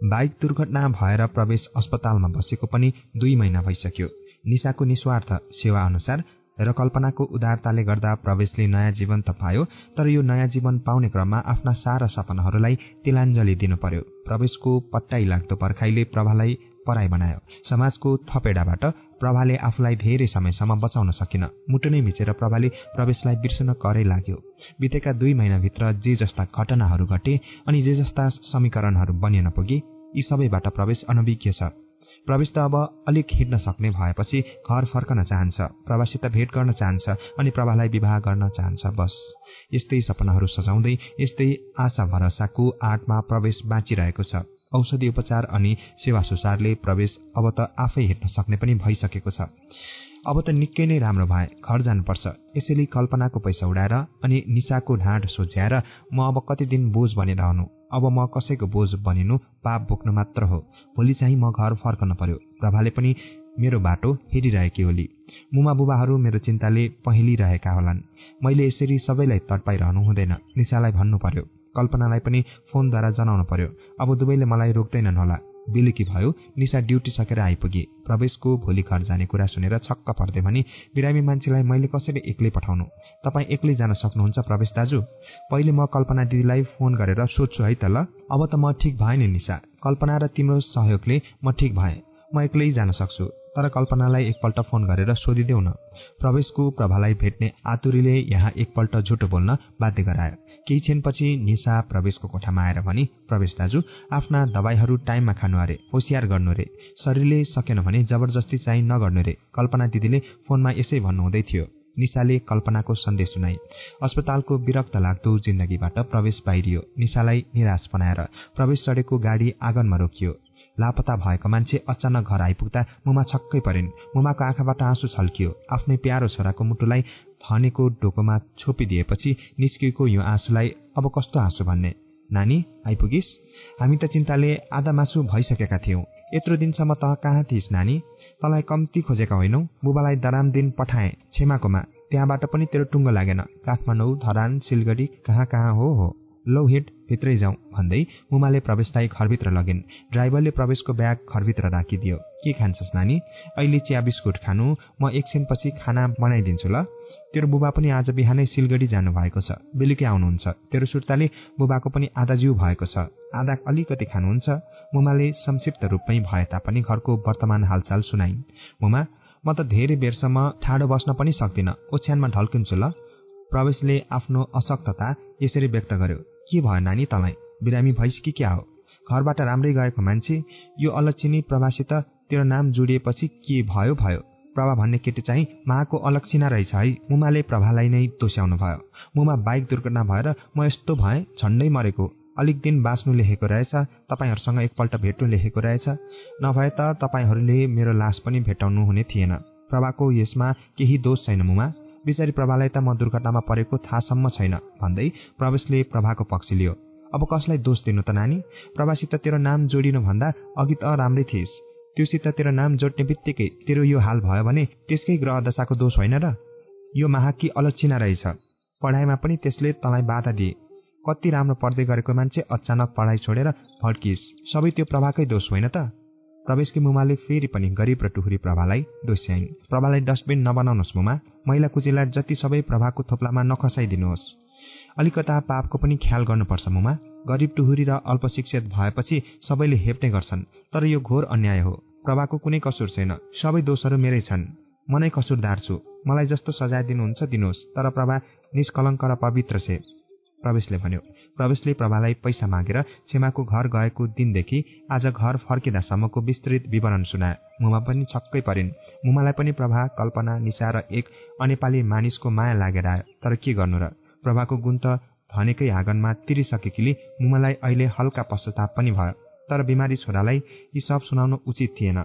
Speaker 2: बाइक दुर्घटना भएर प्रवेश अस्पतालमा बसेको पनि दुई महिना भइसक्यो। निशाको निस्वार्थ सेवा अनुसार र कल्पनाको उदारताले गर्दा प्रवेशले नयाँ जीवन त पायो तर यो नयाँ जीवन पाउने क्रममा आफ्ना सारा सपनाहरूलाई तिलाञ्जली दिनु पर्यो प्रवेशको पट्टाइ लाग्दो पर्खाइले प्रभालाई पराई बनायो। समाजको थपेडाबाट प्रभाले आफूलाई धेरै समयसम्म बचाउन सकिन। मुटु नै मिचेर प्रभाले प्रवेशलाई बिर्सन करै लाग्यो। बितेका दुई महिनाभित्र जे जस्ता घटनाहरू घटे अनि जे जस्ता समीकरणहरू बनिन पुगे यी सबैबाट प्रवेश अनभिज्ञ छ। प्रवेश त अब अलिक हिँड्न सक्ने भएपछि घर फर्कन चाहन्छ प्रवासित भेट गर्न चाहन्छ अनि प्रभालाई विवाह गर्न चाहन्छ बस। यस्तै सपनाहरू सजाउँदै यस्तै आशा भरोसाको आडमा प्रवेश बाँचिरहेको छ। औषधि उपचार अनि सेवा सुसारले प्रवेश अब त आफै हेर्न सक्ने पनि भइसकेको छ।
Speaker 1: अब त निकै नै राम्रो भए घर जानुपर्छ। यसैले कल्पनाको पैसा उडाएर अनि निसाको ढाँड सोच्याएर म अब कति दिन बोझ बनेर आउनु अब म कसैको बोझ बनिनु पाप बोक्नु मात्र हो। भोलि चाहिँ म घर फर्कन पर्यो। प्रभाले पनि मेरो बाटो हेरिरहेकी होली मुमा बुबाहरू मेरो चिन्ताले पहिलिरहेका होलान्। मैले यसरी सबैलाई तडपाइरहनु हुँदैन। निशालाई भन्नु पर्यो। कल्पनालाई पनि फोनद्वारा जनाउनु पर्यो। अब दुवैले मलाई रोक्दैनन् होला। बेलुकी भयो निशा ड्युटी सकेर आइपुगे। प्रवेशको भोलि घर जाने कुरा सुनेर छक्क पर्दै भने बिरामी मान्छेलाई मैले कसरी एक्लै पठाउनु? तपाईँ एक्लै जान सक्नुहुन्छ प्रवेश दाजु? पहिले म कल्पना दिदीलाई फोन गरेर सोध्छु है त ल। अब त म ठिक भएँ नि निशा। कल्पना र तिम्रो सहयोगले म ठिक भएँ। म एक्लै जान सक्छु। तर कल्पनालाई एकपल्ट फोन गरेर सोधिदेऊ न प्रवेशको प्रभालाई भेट्ने आतुरीले यहाँ एकपल्ट झुटो बोल्न बाध्य गरायो। केही क्षणपछि निशा प्रवेशको कोठामा आएर भनी प्रवेश दाजु आफ्ना दबाईहरू टाइममा खानु अरे होसियार गर्नु रे शरीरले सकेन भने जबरजस्ती चाहिँ नगर्नु रे कल्पना दिदीले फोनमा यसै भन्नुहुँदै थियो। निशाले कल्पनाको सन्देश सुनाई अस्पतालको विरक्त लाग्दो जिन्दगीबाट प्रवेश बाहिरियो। निशालाई निराश बनाएर प्रवेश चढेको गाडी आँगनमा रोकियो। लापता भएको मान्छे अचानक घर आइपुग्दा मुमा छक्कै परिन्। मुमाको आँखाबाट आँसु छल्कियो। आफ्नै प्यारो छोराको मुटुलाई भनेको डोकोमा छोपिदिएपछि निस्किएको यो आँसुलाई अब कस्तो आँसु भन्ने? नानी आइपुगिस्। हामी त चिन्ताले आधा मासु भइसकेका थियौँ। यत्रो दिनसम्म त कहाँ थिइस् नानी? तँलाई कम्ती खोजेका होइनौ। बुबालाई दराम दिन पठाए छेमाकोमा। त्यहाँबाट पनि तेरो टुङ्गो लागेन। काठमाडौँ धरान सिलगढी कहाँ कहाँ हो हो? लौ हिट भित्रै जाउँ भन्दै मुमाले प्रवेशलाई घरभित्र लगिन्। ड्राइभरले प्रवेशको ब्याग घरभित्र राखिदियो। के खान्छस् नानी? अहिले चिया बिस्कुट खानु। म एकछिनपछि खाना बनाइदिन्छु ल। तेरो बुबा पनि आज बिहानै सिलगढी जानुभएको छ। बेलुकी आउनुहुन्छ। तेरो सुर्ताले बुबाको पनि आधा जिउ भएको छ। आधा अलिकति खानुहुन्छ। मुमाले संक्षिप्त रूपमै भए तापनि घरको वर्तमान हालचाल सुनाइन्। मुमा म त धेरै बेरसम्म ठाडो बस्न पनि सक्दिनँ। ओछ्यानमा ढल्किन्छु ल। प्रवेशले आफ्नो अशक्तता यसरी व्यक्त गर्यो। के भयो नानी तँलाई? बिरामी भइस कि क्या हो? घरबाट राम्रै गएको मान्छे यो अलक्षिणी प्रभासित तेरो नाम जोडिएपछि के भयो भयो? प्रभा भन्ने केटी चाहिँ माको अलक्षिना रहेछ है। मुमाले प्रभालाई नै दोस्याउनु भयो। मुमा बाइक दुर्घटना भएर म यस्तो भएँ झन्डै मरेको। अलिक दिन बाँच्नु लेखेको रहेछ तपाईँहरूसँग एकपल्ट भेट्नु लेखेको रहेछ। नभए त तपाईँहरूले मेरो लास पनि भेटाउनु हुने थिएन। प्रभाको यसमा केही दोष छैन मुमा। बिचारी प्रभालाई त म दुर्घटनामा परेको थाहासम्म छैन भन्दै प्रवेशले प्रभाको पक्ष लियो। अब कसलाई दोष दिनु त नानी? प्रभासित तेरो नाम जोडिनु भन्दा अघि त राम्रै थिइस् त्योसित तेरो नाम जोड्ने बित्तिकै तेरो यो हाल भयो भने त्यसकै ग्रह दशाको दोष होइन र? यो महाकी अलक्षिना रहेछ? पढाइमा पनि त्यसले तँलाई बाधा दिए। कति राम्रो पढ्दै गरेको मान्छे अचानक पढाइ छोडेर भड्किस् सबै त्यो प्रभाकै दोष होइन त? प्रवेशकी मुमाले फेरि पनि गरिब र टुहुरी प्रभालाई दोस्याइन्। प्रभालाई डस्टबिन नबनाउनुहोस् मुमा महिला कुचेला जति सबै प्रभाको थोप्लामा नखसाइदिनुहोस्। अलिकता पापको पनि ख्याल गर्नुपर्छ मुमा। गरिब टुहुरी र अल्पशिक्षित भएपछि सबैले हेप्ने गर्छन् तर यो घोर अन्याय हो। प्रभाको कुनै कसुर छैन। सबै दोषहरू मेरै छन्। म नै कसुरदार छु। मलाई जस्तो सजाय दिनुहुन्छ दिनुहोस्। तर प्रभा निष्कलङ्क र पवित्र छे। प्रवेशले भन्यो प्रवेशले प्रभालाई पैसा मागेर छेमाको घर गएको दिनदेखि आज घर फर्किँदासम्मको विस्तृत विवरण सुनाए मुमा पनि छक्कै परिन्। मुमालाई पनि प्रभा कल्पना निशा र एक अनेपाली मानिसको माया लागेर आयो। तर के गर्नु र? प्रभाको गुण त धनेकै आँगनमा तिरिसकेकीले मुमालाई अहिले हल्का पश्चाताप पनि भयो। तर बिमारी छोरालाई यी सब सुनाउनु उचित थिएन।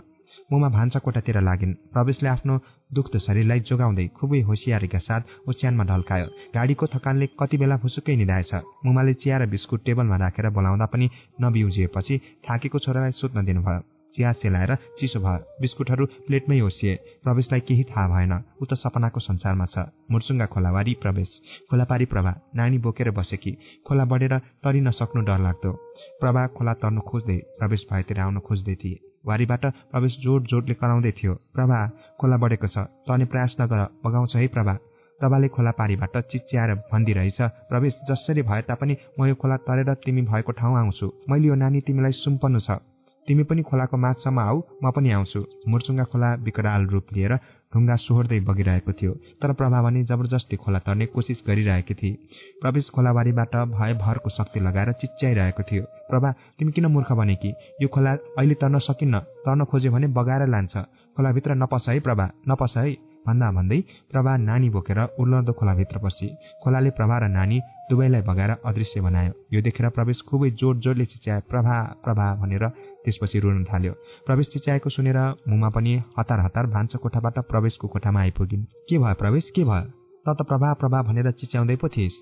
Speaker 1: मुमा भान्सा कोठातिर लागिन्। प्रवेशले आफ्नो दुख्दो शरीरलाई जोगाउँदै खुबै होसियारीका साथ ओछ्यानमा ढल्कायो। गाडीको थकानले कति बेला फुसुकै निधाएछ। मुमाले चिया र बिस्कुट टेबलमा राखेर बोलाउँदा पनि नबिउजिएपछि थाकेको छोरालाई सुत्न दिनुभयो। चिया सेलाएर चिसो भयो। बिस्कुटहरू प्लेटमै होसिए प्रवेशलाई केही थाहा भएन। ऊ त सपनाको संसारमा छ। मुर्सुङ्गा खोलावारी प्रवेश। खोलापारी प्रभा नानी बोकेर बसेकी। खोला बढेर तरि नसक्नु डर लाग्दो प्रभा खोला तर्नु खोज्दै प्रवेश भएतिर आउन खोज्दै थिए। वारीबाट प्रवेश जोड जोडले कराउँदै थियो। प्रभा खोला बढेको छ। तने प्रयास नगर। बगाउँछ है प्रभा। प्रभाले खोला पारीबाट चिच्याएर भनिदिइरहेछ प्रवेश जसरी भए तापनि म यो खोला तरेर तिमी भएको ठाउँ आउँछु। मैले यो नानी तिमीलाई सुम्पन्नु छ। तिमी पनि खोलाको माछसम्म आऊ म पनि आउँछु। मुर्चुङ्गा खोला विकराल रूप लिएर ढुङ्गा सोहोर्दै बगिरहेको थियो तर प्रभा भने जबरजस्ती खोला तर्ने कोसिस गरिरहेकी थिए प्रवेश खोलाबारीबाट भए भरको शक्ति लगाएर चिच्याइरहेको थियो। प्रभा तिमी किन मूर्ख भने कि? यो खोला अहिले तर्न सकिन्न तर्न खोज्यो भने बगाएर लान्छ। खोलाभित्र नपस है प्रभा नपस है भन्दा भन्दै प्रभा नानी बोकेर उर्लदो खोलाभित्र पसी खोलाले प्रभा र नानी
Speaker 2: दुवैलाई बगाएर अदृश्य बनायो। यो देखेर प्रवेश खुबै जोड जोडले चिच्याए प्रभा प्रभा भनेर त्यसपछि रुन थाल्यो। प्रवेश चिच्याएको सुनेर मुमा पनि हतार हतार भान्सा कोठाबाट प्रवेशको कोठामा आइपुगिन्। के भयो प्रवेश? के भयो? त त प्रभा प्रभा भनेर चिच्याउँदै पो थिइस्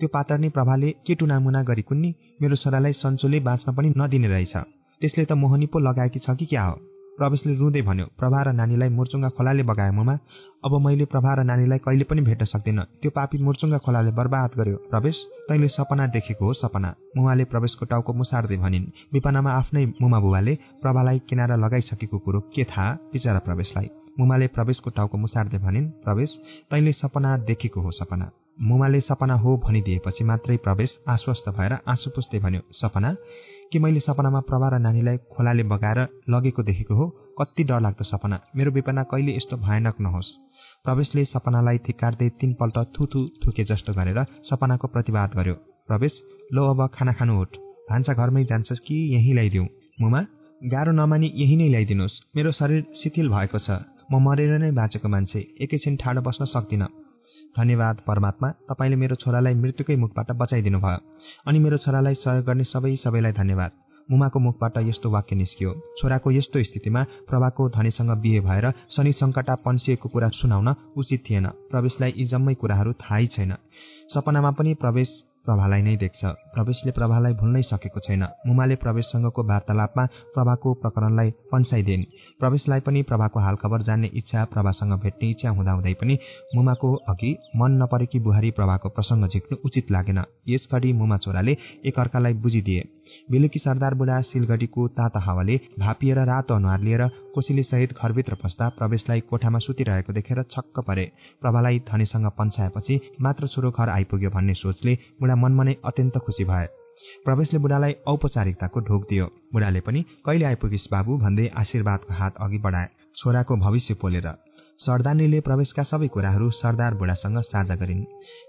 Speaker 2: त्यो पातर्नी प्रभाले के टुनामुना गरी कुन्नी? मेरो छोरालाई सन्चोले बाँच्न पनि नदिने रहेछ। त्यसले त मोहनी पो लगाएकी छ कि क्या हो? प्रवेशले रुँदै भन्यो प्रभा र नानीलाई मुर्चुङ्गा खोलाले बगाए मुमा अब मैले प्रभा र नानीलाई कहिले पनि भेट्न सक्दिनँ। त्यो पापी मुर्चुङ्गा खोलाले बर्बाद गर्यो। प्रवेश तैँले सपना देखेको हो सपना। मुवाले प्रवेशको टाउको मुसार्दै भनिन् विपनामा आफ्नै मुमा बुवाले प्रभालाई किनारा लगाइसकेको कुरो के थाहा? बिचरा प्रवेशलाई मुमाले प्रवेशको टाउको मुसार्दै भनिन् प्रवेश तैँले सपना देखेको हो सपना। मुमाले सपना हो भनिदिएपछि मात्रै प्रवेश आश्वस्त भएर आँसु पुस्दै भन्यो सपना कि मैले सपनामा प्रभा र नानीलाई खोलाले बगाएर लगेको देखेको हो कति डरलाग्दो सपना। मेरो विपना कहिले यस्तो भयानक नहोस्। प्रवेशले सपनालाई थिकार्दै तीनपल्ट थुथु थुके जस्तो गरेर सपनाको प्रतिवाद गर्यो। प्रवेश लो अब खाना खानु उठ। भान्सा घरमै जान्छस् कि यहीँ ल्याइदिउँ? मुमा गाह्रो नमानी यही नै ल्याइदिनुहोस्। मेरो शरीर शिथिल भएको छ। म मरेर नै बाँचेको मान्छे। एकैछिन ठाडो बस्न सक्दिनँ। धन्यवाद परमात्मा। तपाईँले मेरो छोरालाई मृत्युकै मुखबाट बचाइदिनु भयो अनि मेरो छोरालाई सहयोग गर्ने सबै सबैलाई धन्यवाद। मुमाको मुखबाट यस्तो वाक्य निस्कियो। छोराको यस्तो स्थितिमा प्रभाको धनीसँग बिहे भएर शनि सङ्कटा पन्सिएको कुरा सुनाउन उचित थिएन। प्रवेशलाई यी जम्मै कुराहरू थाहै छैन। सपनामा पनि प्रवेश प्रभालाई नै देख्छ। प्रवेशले प्रभालाई भुल्नै सकेको छैन। मुमाले प्रवेशसँगको वार्तालापमा प्रभाको प्रकरणलाई पन्साइदिन्। प्रवेशलाई पनि प्रभाको हालखबर जान्ने इच्छा प्रभासँग भेट्ने इच्छा हुँदाहुँदै पनि मुमाको अघि मन नपरेकी बुहारी प्रभाको प्रसङ्ग झिक्नु उचित लागेन। यसघडी मुमा छोराले एकअर्कालाई बुझिदिए। बेलुकी सरदार बुढा सिलगढीको ताता हावाले भापिएर रातो अनुहार लिएर कोसिली सहित घरभित्र पस्दा प्रवेशलाई कोठामा सुतिरहेको देखेर छक्क परे। प्रभालाई धनीसँग पन्छाएपछि मात्र छोरो घर आइपुग्यो भन्ने सोचले बुढा मनमनै अत्यन्त खुसी भए। प्रवेशले बुढालाई औपचारिकताको ढोक दियो। बुढाले पनि कहिले आइपुगिस् बाबु भन्दै आशीर्वादको हात अघि बढाए। छोराको भविष्य पोलेर। सरदानीले प्रवेशका सबै कुराहरू सरदार बुढासँग साझा गरिन्।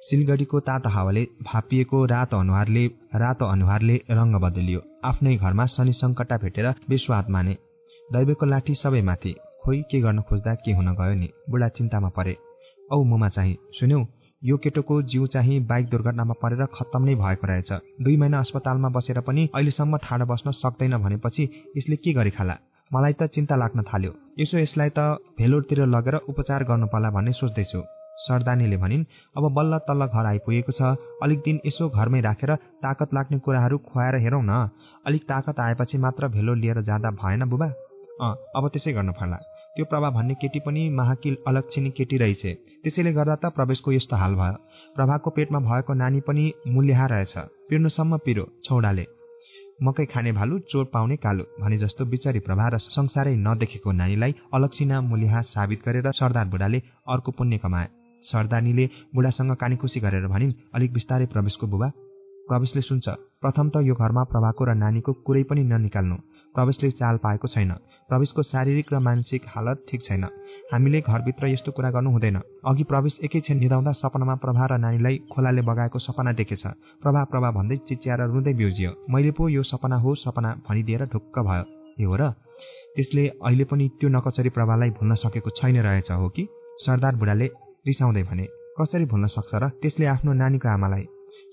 Speaker 2: सिलगढीको तातो हावाले भापिएको रातो अनुहारले रातो अनुहारले रङ्ग बदलियो। आफ्नै घरमा शनि सङ्कटा भेटेर विश्वाद माने। दैवको लाठी सबैमाथि खोइ के गर्न खोज्दा के हुन गयो नि? बुढा चिन्तामा परे। औ मुमा चाहिँ सुन्यौ यो केटोको जिउ चाहिँ बाइक दुर्घटनामा परेर खत्तम नै भएको रहेछ। दुई महिना अस्पतालमा बसेर पनि अहिलेसम्म ठाडो बस्न सक्दैन भनेपछि यसले के गरी खाला मलाई त चिन्ता लाग्न थाल्यो। यसो यसलाई त भेलोरतिर लगेर उपचार गर्नु पर्ला भन्ने सोच्दैछु। सरदानीले भनिन् अब बल्ल तल्ल घर आइपुगेको छ। अलिक दिन यसो घरमै राखेर ताकत लाग्ने कुराहरू खुवाएर हेरौँ न। अलिक ताकत आएपछि मात्र भेलो लिएर जाँदा भएन बुबा? अँ अब त्यसै गर्नु पर्ला। त्यो प्रभा भन्ने केटी पनि महाकिल अलक्षिणी केटी रहेछ। त्यसैले गर्दा त प्रवेशको यस्तो हाल भयो। प्रभाको पेटमा भएको नानी पनि मूल्यहा रहेछ। पिर्नुसम्म पिरो छौडाले। मकै खाने भालु चोर पाउने कालो भने जस्तो बिचारी प्रभा र संसारै नदेखेको नानीलाई अलक्षिना मूल्यहा साबित गरेर सरदार बुढाले अर्को पुण्य कमाए। सरदानीले बुढासँग कानीखुसी गरेर भनिन् अलिक बिस्तारै प्रवेशको बुबा। प्रवेशले सुन्छ। प्रथम त यो घरमा प्रभाको र नानीको कुरै पनि ननिकाल्नु। प्रवेशले चाल पाएको छैन। प्रवेशको शारीरिक र मानसिक हालत ठिक छैन। हामीले घरभित्र यस्तो कुरा गर्नु हुँदैन। अघि प्रवेश एकैछिन निधाउँदा सपनामा प्रभा र नानीलाई खोलाले बगाएको सपना देखेछ। प्रभा प्रभा भन्दै चिच्याएर रुँदै बिउजियो। मैले पो यो सपना हो सपना भनिदिएर ढुक्क भयो। ए हो र? त्यसले अहिले पनि त्यो नकचरी प्रभालाई भुल्न सकेको छैन रहेछ हो कि? सरदार बुढाले रिसाउँदै भने कसरी भुल्न सक्छ र त्यसले आफ्नो नानीको आमालाई?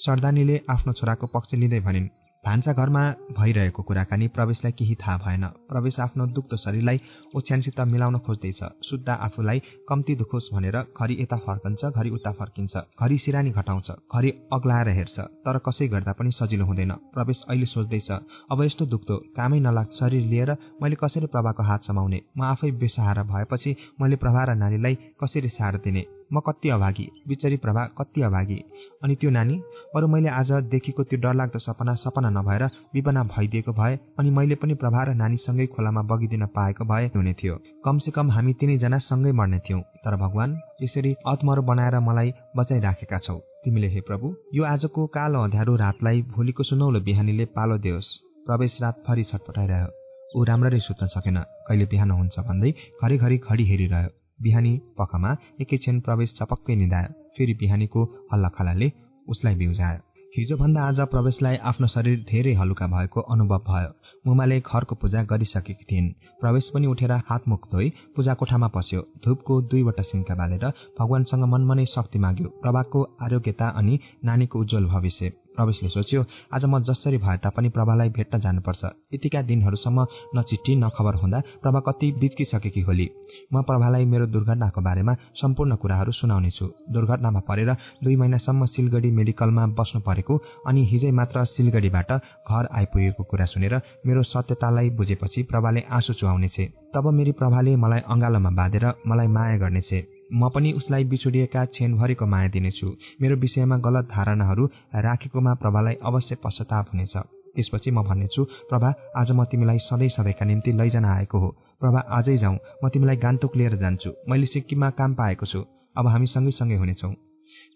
Speaker 2: सरदानीले आफ्नो छोराको पक्ष लिँदै भनिन् भान्सा घरमा भइरहेको कुराकानी प्रवेशलाई केही थाहा भएन। प्रवेश आफ्नो दुख्दो शरीरलाई ओछ्यानसित मिलाउन खोज्दैछ। शुद्ध आफूलाई कम्ती दुखोस् भनेर घरि यता फर्कन्छ घरि उता फर्किन्छ। घरि सिरानी घटाउँछ घरि अग्लाएर हेर्छ। तर कसै गर्दा पनि सजिलो हुँदैन। प्रवेश अहिले सोच्दैछ अब यस्तो दुख्दो कामै नलाग्छ शरीर लिएर मैले कसरी प्रभाको हात समाउने? म आफै बेसहारा भएपछि मैले प्रभा र नानीलाई कसरी सहारा दिने? म कति अभागी बिचरी प्रभा कति अभागी अनि त्यो नानी बरु मैले आज देखेको त्यो डरलाग्दो सपना सपना नभएर विपना भइदिएको भए अनि मैले पनि प्रभा र नानीसँगै खोलामा बगिदिन पाएको भए हुने थियो। कमसे कम हामी तिनैजना सँगै मर्ने थियौँ। तर भगवान यसरी अत्मरो बनाएर मलाई बचाइराखेका छौ। तिमीले हे प्रभु यो आजको कालो अँध्यारो रातलाई भोलिको सुनौलो बिहानीले पालो देओस्। प्रवेश रातभरि छटपटाइरह्यो। ऊ राम्ररी सुत्न सकेन। कहिले बिहान हुन्छ भन्दै घरिघरि घडी हेरिरह्यो। बिहानी पखमा एकैछिन प्रवेश चपक्कै निधायो फेरि बिहानीको हल्लाखलाले उसलाई बिउजायो हिजोभन्दा आज प्रवेशलाई आफ्नो शरीर धेरै हलुका भएको अनुभव भयो। मुमाले घरको पूजा गरिसकेकी थिइन्। प्रवेश पनि उठेर हातमुख धोई पूजा कोठामा पस्यो। धुपको दुईवटा सिन्का बालेर भगवानसँग मनमनै शक्ति माग्यो। प्रभाको आरोग्यता अनि नानीको उज्जवल भविष्य। प्रवेशले सोच्यो आज म जसरी भए तापनि प्रभालाई भेट्न जानुपर्छ। यतिका दिनहरूसम्म न चिठी न हुँदा प्रभा कति बिच्किसकेकी होली। म प्रभालाई मेरो दुर्घटनाको बारेमा सम्पूर्ण कुराहरू सुनाउनेछु। दुर्घटनामा परेर दुई महिनासम्म सिलगढी मेडिकलमा बस्नु परेको अनि हिजै मात्र सिलगढीबाट घर आइपुगेको कुरा सुनेर मेरो सत्यतालाई बुझेपछि प्रभाले आँसु चुहाउनेछ। तब मेरी प्रभाले मलाई अङ्गालोमा बाँधेर मलाई माया गर्नेछ। म पनि उसलाई बिछोडिएका छेनभरिको माया दिनेछु। मेरो विषयमा गलत धारणाहरू राखेकोमा प्रभालाई अवश्य पश्चाताप हुनेछ। त्यसपछि म भन्नेछु प्रभा आज म तिमीलाई सधैँ सधैँका निम्ति लैजान आएको हो। प्रभा आजै जाउँ। म तिमीलाई गान्तोक लिएर जान्छु। मैले सिक्किममा काम पाएको छु। अब हामी सँगै सँगै हुनेछौँ।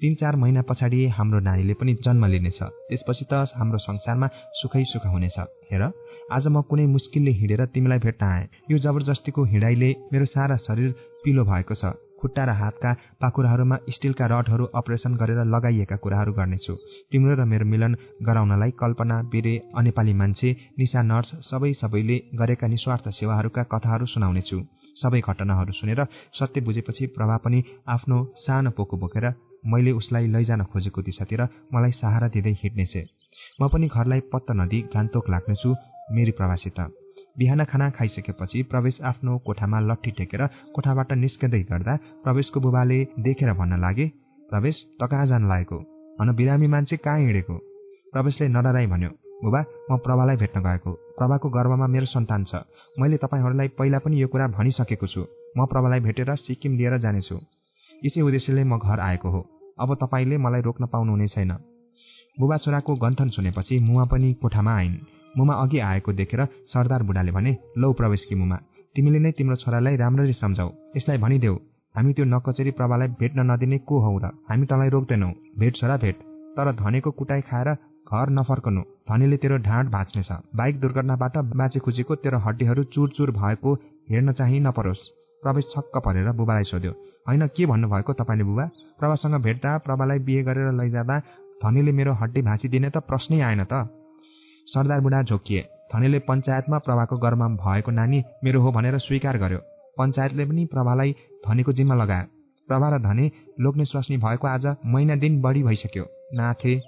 Speaker 2: तीन चार महिना पछाडि हाम्रो नानीले पनि जन्म लिनेछ। त्यसपछि त हाम्रो संसारमा सुखै सुख हुनेछ। हेर आज म कुनै मुस्किलले हिँडेर तिमीलाई भेट्न आएँ। यो जबरजस्तीको हिँडाइले मेरो सारा शरीर पिलो भएको छ। खुट्टा र हातका पाखुराहरूमा स्टिलका रडहरू अपरेसन गरेर लगाइएका कुराहरू गर्नेछु। तिम्रो र मेरो मिलन गराउनलाई कल्पना बिरे अनेपाली मान्छे निशा नर्स सबै सबैले गरेका निस्वार्थ सेवाहरूका कथाहरू सुनाउनेछु। सबै घटनाहरू सुनेर सत्य बुझेपछि प्रभा पनि आफ्नो सानो पोको बोकेर मैले उसलाई लैजान खोजेको दिशातिर मलाई सहारा दिँदै हिँड्नेछ। म पनि घरलाई पत्ता नदी गान्तोक लाग्नेछु मेरी प्रभासित। बिहान खाना खाइसकेपछि प्रवेश आफ्नो कोठामा लट्ठी टेकेर कोठाबाट निस्कँदै गर्दा प्रवेशको बुबाले देखेर भन्न लागे प्रवेश त कहाँ जान लागेको? भन बिरामी मान्छे कहाँ हिँडेको? प्रवेशले नडराई भन्यो बुबा म प्रभालाई भेट्न गएको। प्रभाको गर्भमा मेरो सन्तान छ। मैले तपाईँहरूलाई पहिला पनि यो कुरा भनिसकेको छु। म प्रभालाई भेटेर सिक्किम लिएर जानेछु। यसै उद्देश्यले म घर आएको हो। अब तपाईँले मलाई रोक्न पाउनुहुने छैन बुबा छोराको गन्थन सुनेपछि मुवा पनि कोठामा आइन्। मुमा अघि आएको देखेर सरदार बुढाले भने लौ प्रवेशकी मुमा तिमीले नै तिम्रो छोरालाई राम्ररी सम्झाऊ। यसलाई भनिदेऊ हामी त्यो नकचेरी प्रभालाई भेट्न नदिने को हौ र? हामी तँलाई रोक्दैनौ। भेट छोरा भेट। तर धनेको कुटाई खाएर घर नफर्कनु। धनीले तेरो ढाँड भाँच्नेछ। बाइक दुर्घटनाबाट बाँचे खुचेको तेरो हड्डीहरू चुर भएको हेर्न चाहिँ नपरोस्। प्रवेश छक्क परेर बुबालाई सोध्यो होइन के भन्नुभएको तपाईँले बुबा? प्रभासँग भेट्दा प्रभालाई बिहे गरेर लैजाँदा धनीले मेरो हड्डी भाँचिदिने त प्रश्नै आएन त। सरदार बुढा झोकिए। धनीले पञ्चायतमा प्रभाको घरमा भएको नानी मेरो हो भनेर स्वीकार गर्यो। पञ्चायतले पनि प्रभालाई धनीको जिम्मा लगायो। प्रभा र धनी लोग्ने स्वास्नी भएको आज महिना दिन बढी भइसक्यो। नाथे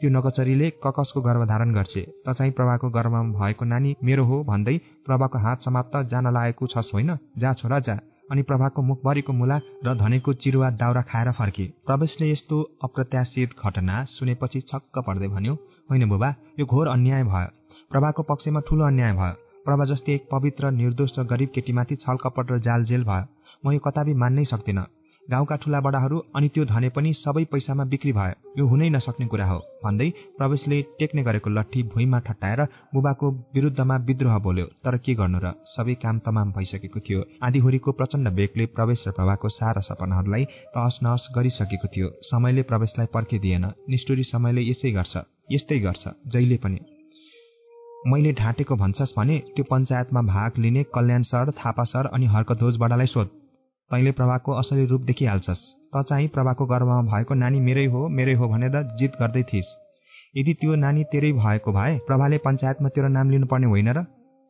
Speaker 2: त्यो नकचरीले ककसको गर्भधारण गर्छे। त चाहिँ प्रभाको गर्भमा भएको नानी मेरो हो भन्दै प्रभाको हात समाप्त जान लागेको छस् होइन? जा छोरा जा। अनि प्रभाको मुखभरिको मुला र धनेको चिरुवा दाउरा खाएर फर्के प्रवेशले यस्तो अप्रत्याशित घटना सुनेपछि छक्क पर्दै भन्यो होइन बुबा यो घोर अन्याय भयो। प्रभाको पक्षमा ठूलो अन्याय भयो। प्रभा जस्तै एक पवित्र निर्दोष र गरिब केटीमाथि छलकपट र जाल जेल भयो। म यो कताबी मान्नै सक्दिनँ। गाउँका ठूला बडाहरू अनि त्यो धने पनि सबै पैसामा बिक्री भयो। यो हुनै नसक्ने कुरा हो भन्दै प्रवेशले टेक्ने गरेको लट्ठी भुइँमा ठट्टाएर बुबाको विरुद्धमा विद्रोह बोल्यो। तर के गर्नु र? सबै काम तमाम भइसकेको थियो। आदिहोरीको प्रचण्ड बेगले प्रवेश र प्रभाको सारा सपनाहरूलाई तहस नहस गरिसकेको थियो। समयले प्रवेशलाई पर्खिदिएन। निष्ठुरी समयले यसै गर्छ। यस्तै गर्छ जहिले पनि। मैले ढाँटेको भन्छस् भने त्यो पञ्चायतमा भाग लिने कल्याण सर थापा सर अनि हर्कध्वज बडालाई सोध। तैँले प्रभाको असली रूप देखिहाल्छस्। त चाहिँ प्रभाको गर्भमा भएको नानी मेरै हो मेरै हो भनेर जित गर्दै थिइस्। यदि त्यो नानी तेरै भएको भए प्रभाले पञ्चायतमा तेरो नाम लिनुपर्ने होइन र?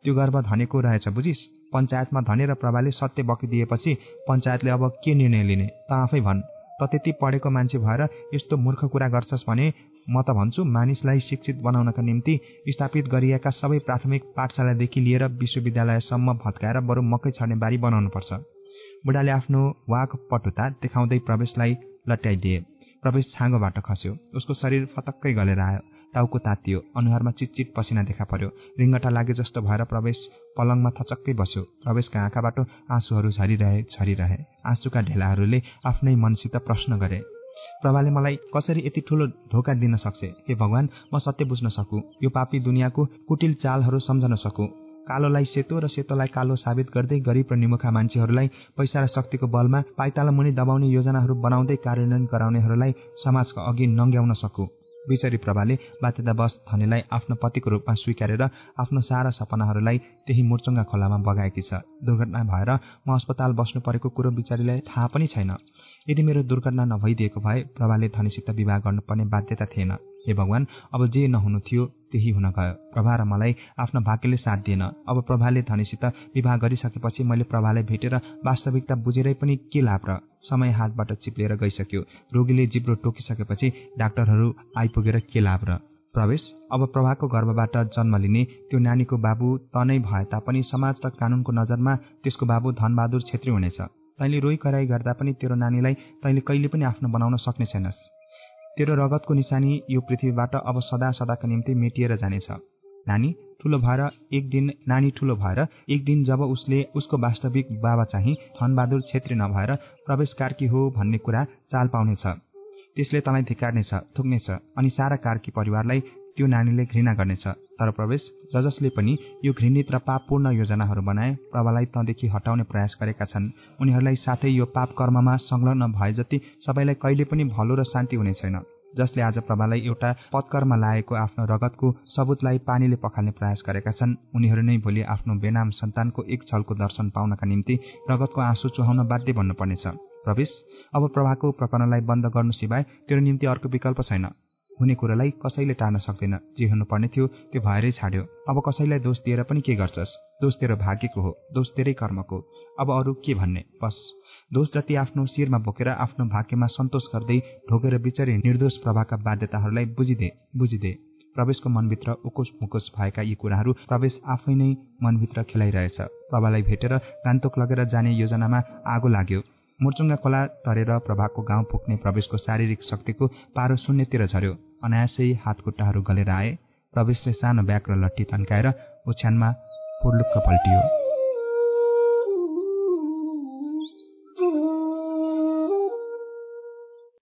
Speaker 2: त्यो गर्भ धनेको रहेछ बुझिस्। पञ्चायतमा धने र प्रभाले सत्य बकिदिएपछि पञ्चायतले अब के निर्णय लिने त आफै भन्। त त्यति पढेको मान्छे भएर यस्तो मूर्ख कुरा गर्छस् भने म त भन्छु मानिसलाई शिक्षित बनाउनका निम्ति स्थापित गरिएका सबै प्राथमिक पाठशालादेखि लिएर विश्वविद्यालयसम्म भत्काएर बरु मकै छर्ने बारी बनाउनुपर्छ। बुढाले आफ्नो वाक पटुता देखाउँदै प्रवेशलाई लट्याइदिए। प्रवेश छाँगोबाट खस्यो। उसको शरीर फतक्कै गलेर आयो। टाउको तातियो। अनुहारमा चिटचिट पसिना देखा पर्यो। रिङ्गटा लागे जस्तो भएर प्रवेश पलङमा थचक्कै बस्यो। प्रवेशका आँखाबाट आँसुहरू झरिरहे झरिरहे। आँसुका ढेलाहरूले आफ्नै मनसित प्रश्न गरे। प्रभाले मलाई कसरी यति ठुलो धोका दिन सक्छ? हे भगवान म सत्य बुझ्न सकु। यो पापी दुनियाँको कुटिल चालहरू सम्झन सकु। कालोलाई सेतो र सेतोलाई कालो साबित गर्दै गरिब र निमुखा मान्छेहरूलाई पैसा र शक्तिको बलमा पाइताला मुनि दबाउने योजनाहरू बनाउँदै कार्यान्वयन गराउनेहरूलाई समाजको अघि नङ्ग्याउन सकु। विचरी प्रभाले बाध्यतावश धनीलाई आफ्नो पतिको रूपमा स्वीकारेर आफ्नो सारा सपनाहरूलाई त्यही मुर्चुङ्गा खोलामा बगाएकी छ। दुर्घटना भएर म अस्पताल बस्नु परेको कुरो बिचारीलाई थाहा पनि छैन। यदि मेरो दुर्घटना नभइदिएको भए प्रभाले धनीसित विवाह गर्नुपर्ने बाध्यता थिएन। हे भगवान अब जे नहुनु थियो त्यही हुन गयो। प्रभा र मलाई आफ्नो भाग्यले साथ दिएन। अब प्रभाले धनीसित विवाह गरिसकेपछि मैले प्रभालाई भेटेर वास्तविकता बुझेरै पनि के लाभ र समय हातबाट चिप्लेर गइसक्यो। रोगीले जिब्रो टोकिसकेपछि डाक्टरहरू आइपुगेर के लाभ र प्रवेश? अब प्रभाको गर्भबाट जन्म लिने त्यो नानीको बाबु तनै भए तापनि समाज र कानूनको नजरमा त्यसको बाबु धनबहादुर छेत्री हुनेछ। तैँले रोइ कराई गर्दा पनि तेरो नानीलाई तैँले कहिले पनि आफ्नो बनाउन सक्ने छैनस्। तेरो रगतको निशानी यो पृथ्वीबाट अब सदा सदाका निम्ति मेटिएर जानेछ। नानी ठुलो भएर एक दिन नानी ठुलो भएर एक दिन जब उसले उसको वास्तविक बाबा चाहिँ धनबहादुर छेत्री नभएर प्रवेश कार्की हो भन्ने कुरा चाल पाउनेछ। त्यसले तँलाई धिकार्नेछ थुक्नेछ अनि सारा कार्की परिवारलाई त्यो नानीले घृणा गर्नेछ। तर प्रवेश ज जसले पनि यो घृणित र पापपूर्ण योजनाहरू बनाए प्रभालाई तँदेखि हटाउने प्रयास गरेका छन्। उनीहरूलाई साथै यो पाप कर्ममा संलग्न भए जति सबैलाई कहिले पनि भलो र शान्ति हुने छैन। जसले आज प्रभालाई एउटा पत्करमा लागेको आफ्नो रगतको सबुतलाई पानीले पखाल्ने प्रयास गरेका छन्। उनीहरू नै भोलि आफ्नो बेनाम सन्तानको एक छलको दर्शन पाउनका निम्ति रगतको आँसु चुहाउन बाध्य भन्नुपर्नेछ प्रवेश? अब प्रभाको प्रकरणलाई बन्द गर्नु सिवाय तेरो निम्ति अर्को विकल्प छैन। हुने कुरालाई कसैले टार्न सक्दैन। जे हुनुपर्ने थियो त्यो भएरै छाड्यो। अब कसैलाई दोष दिएर पनि के गर्छस्? दोष तेरो भाग्यको हो दोष तेरै कर्मको अब अरू के भन्ने? बस। दोष जति आफ्नो शिरमा बोकेर आफ्नो भाग्यमा सन्तोष गर्दै ढोकेर बिचरी निर्दोष प्रभाका बाध्यताहरूलाई बुझिदे बुझिदे। प्रवेशको मनभित्र उकोस मुकोस भएका यी कुराहरू प्रवेश आफै नै मनभित्र खेलाइरहेछ। प्रभालाई भेटेर गान्तोक लगेर जाने योजनामा आगो लाग्यो। मुर्चुङ्गा खोला तरेर प्रभाको गाउँ पुग्ने प्रवेशको शारीरिक शक्तिको पारो शून्यतिर झर्यो अनायासै हातखुट्टाहरू गलेर आए। प्रवेशले सानो ब्याग र लट्ठी तन्काएर ओछ्यानमा पुर्लुक्क पल्टियो।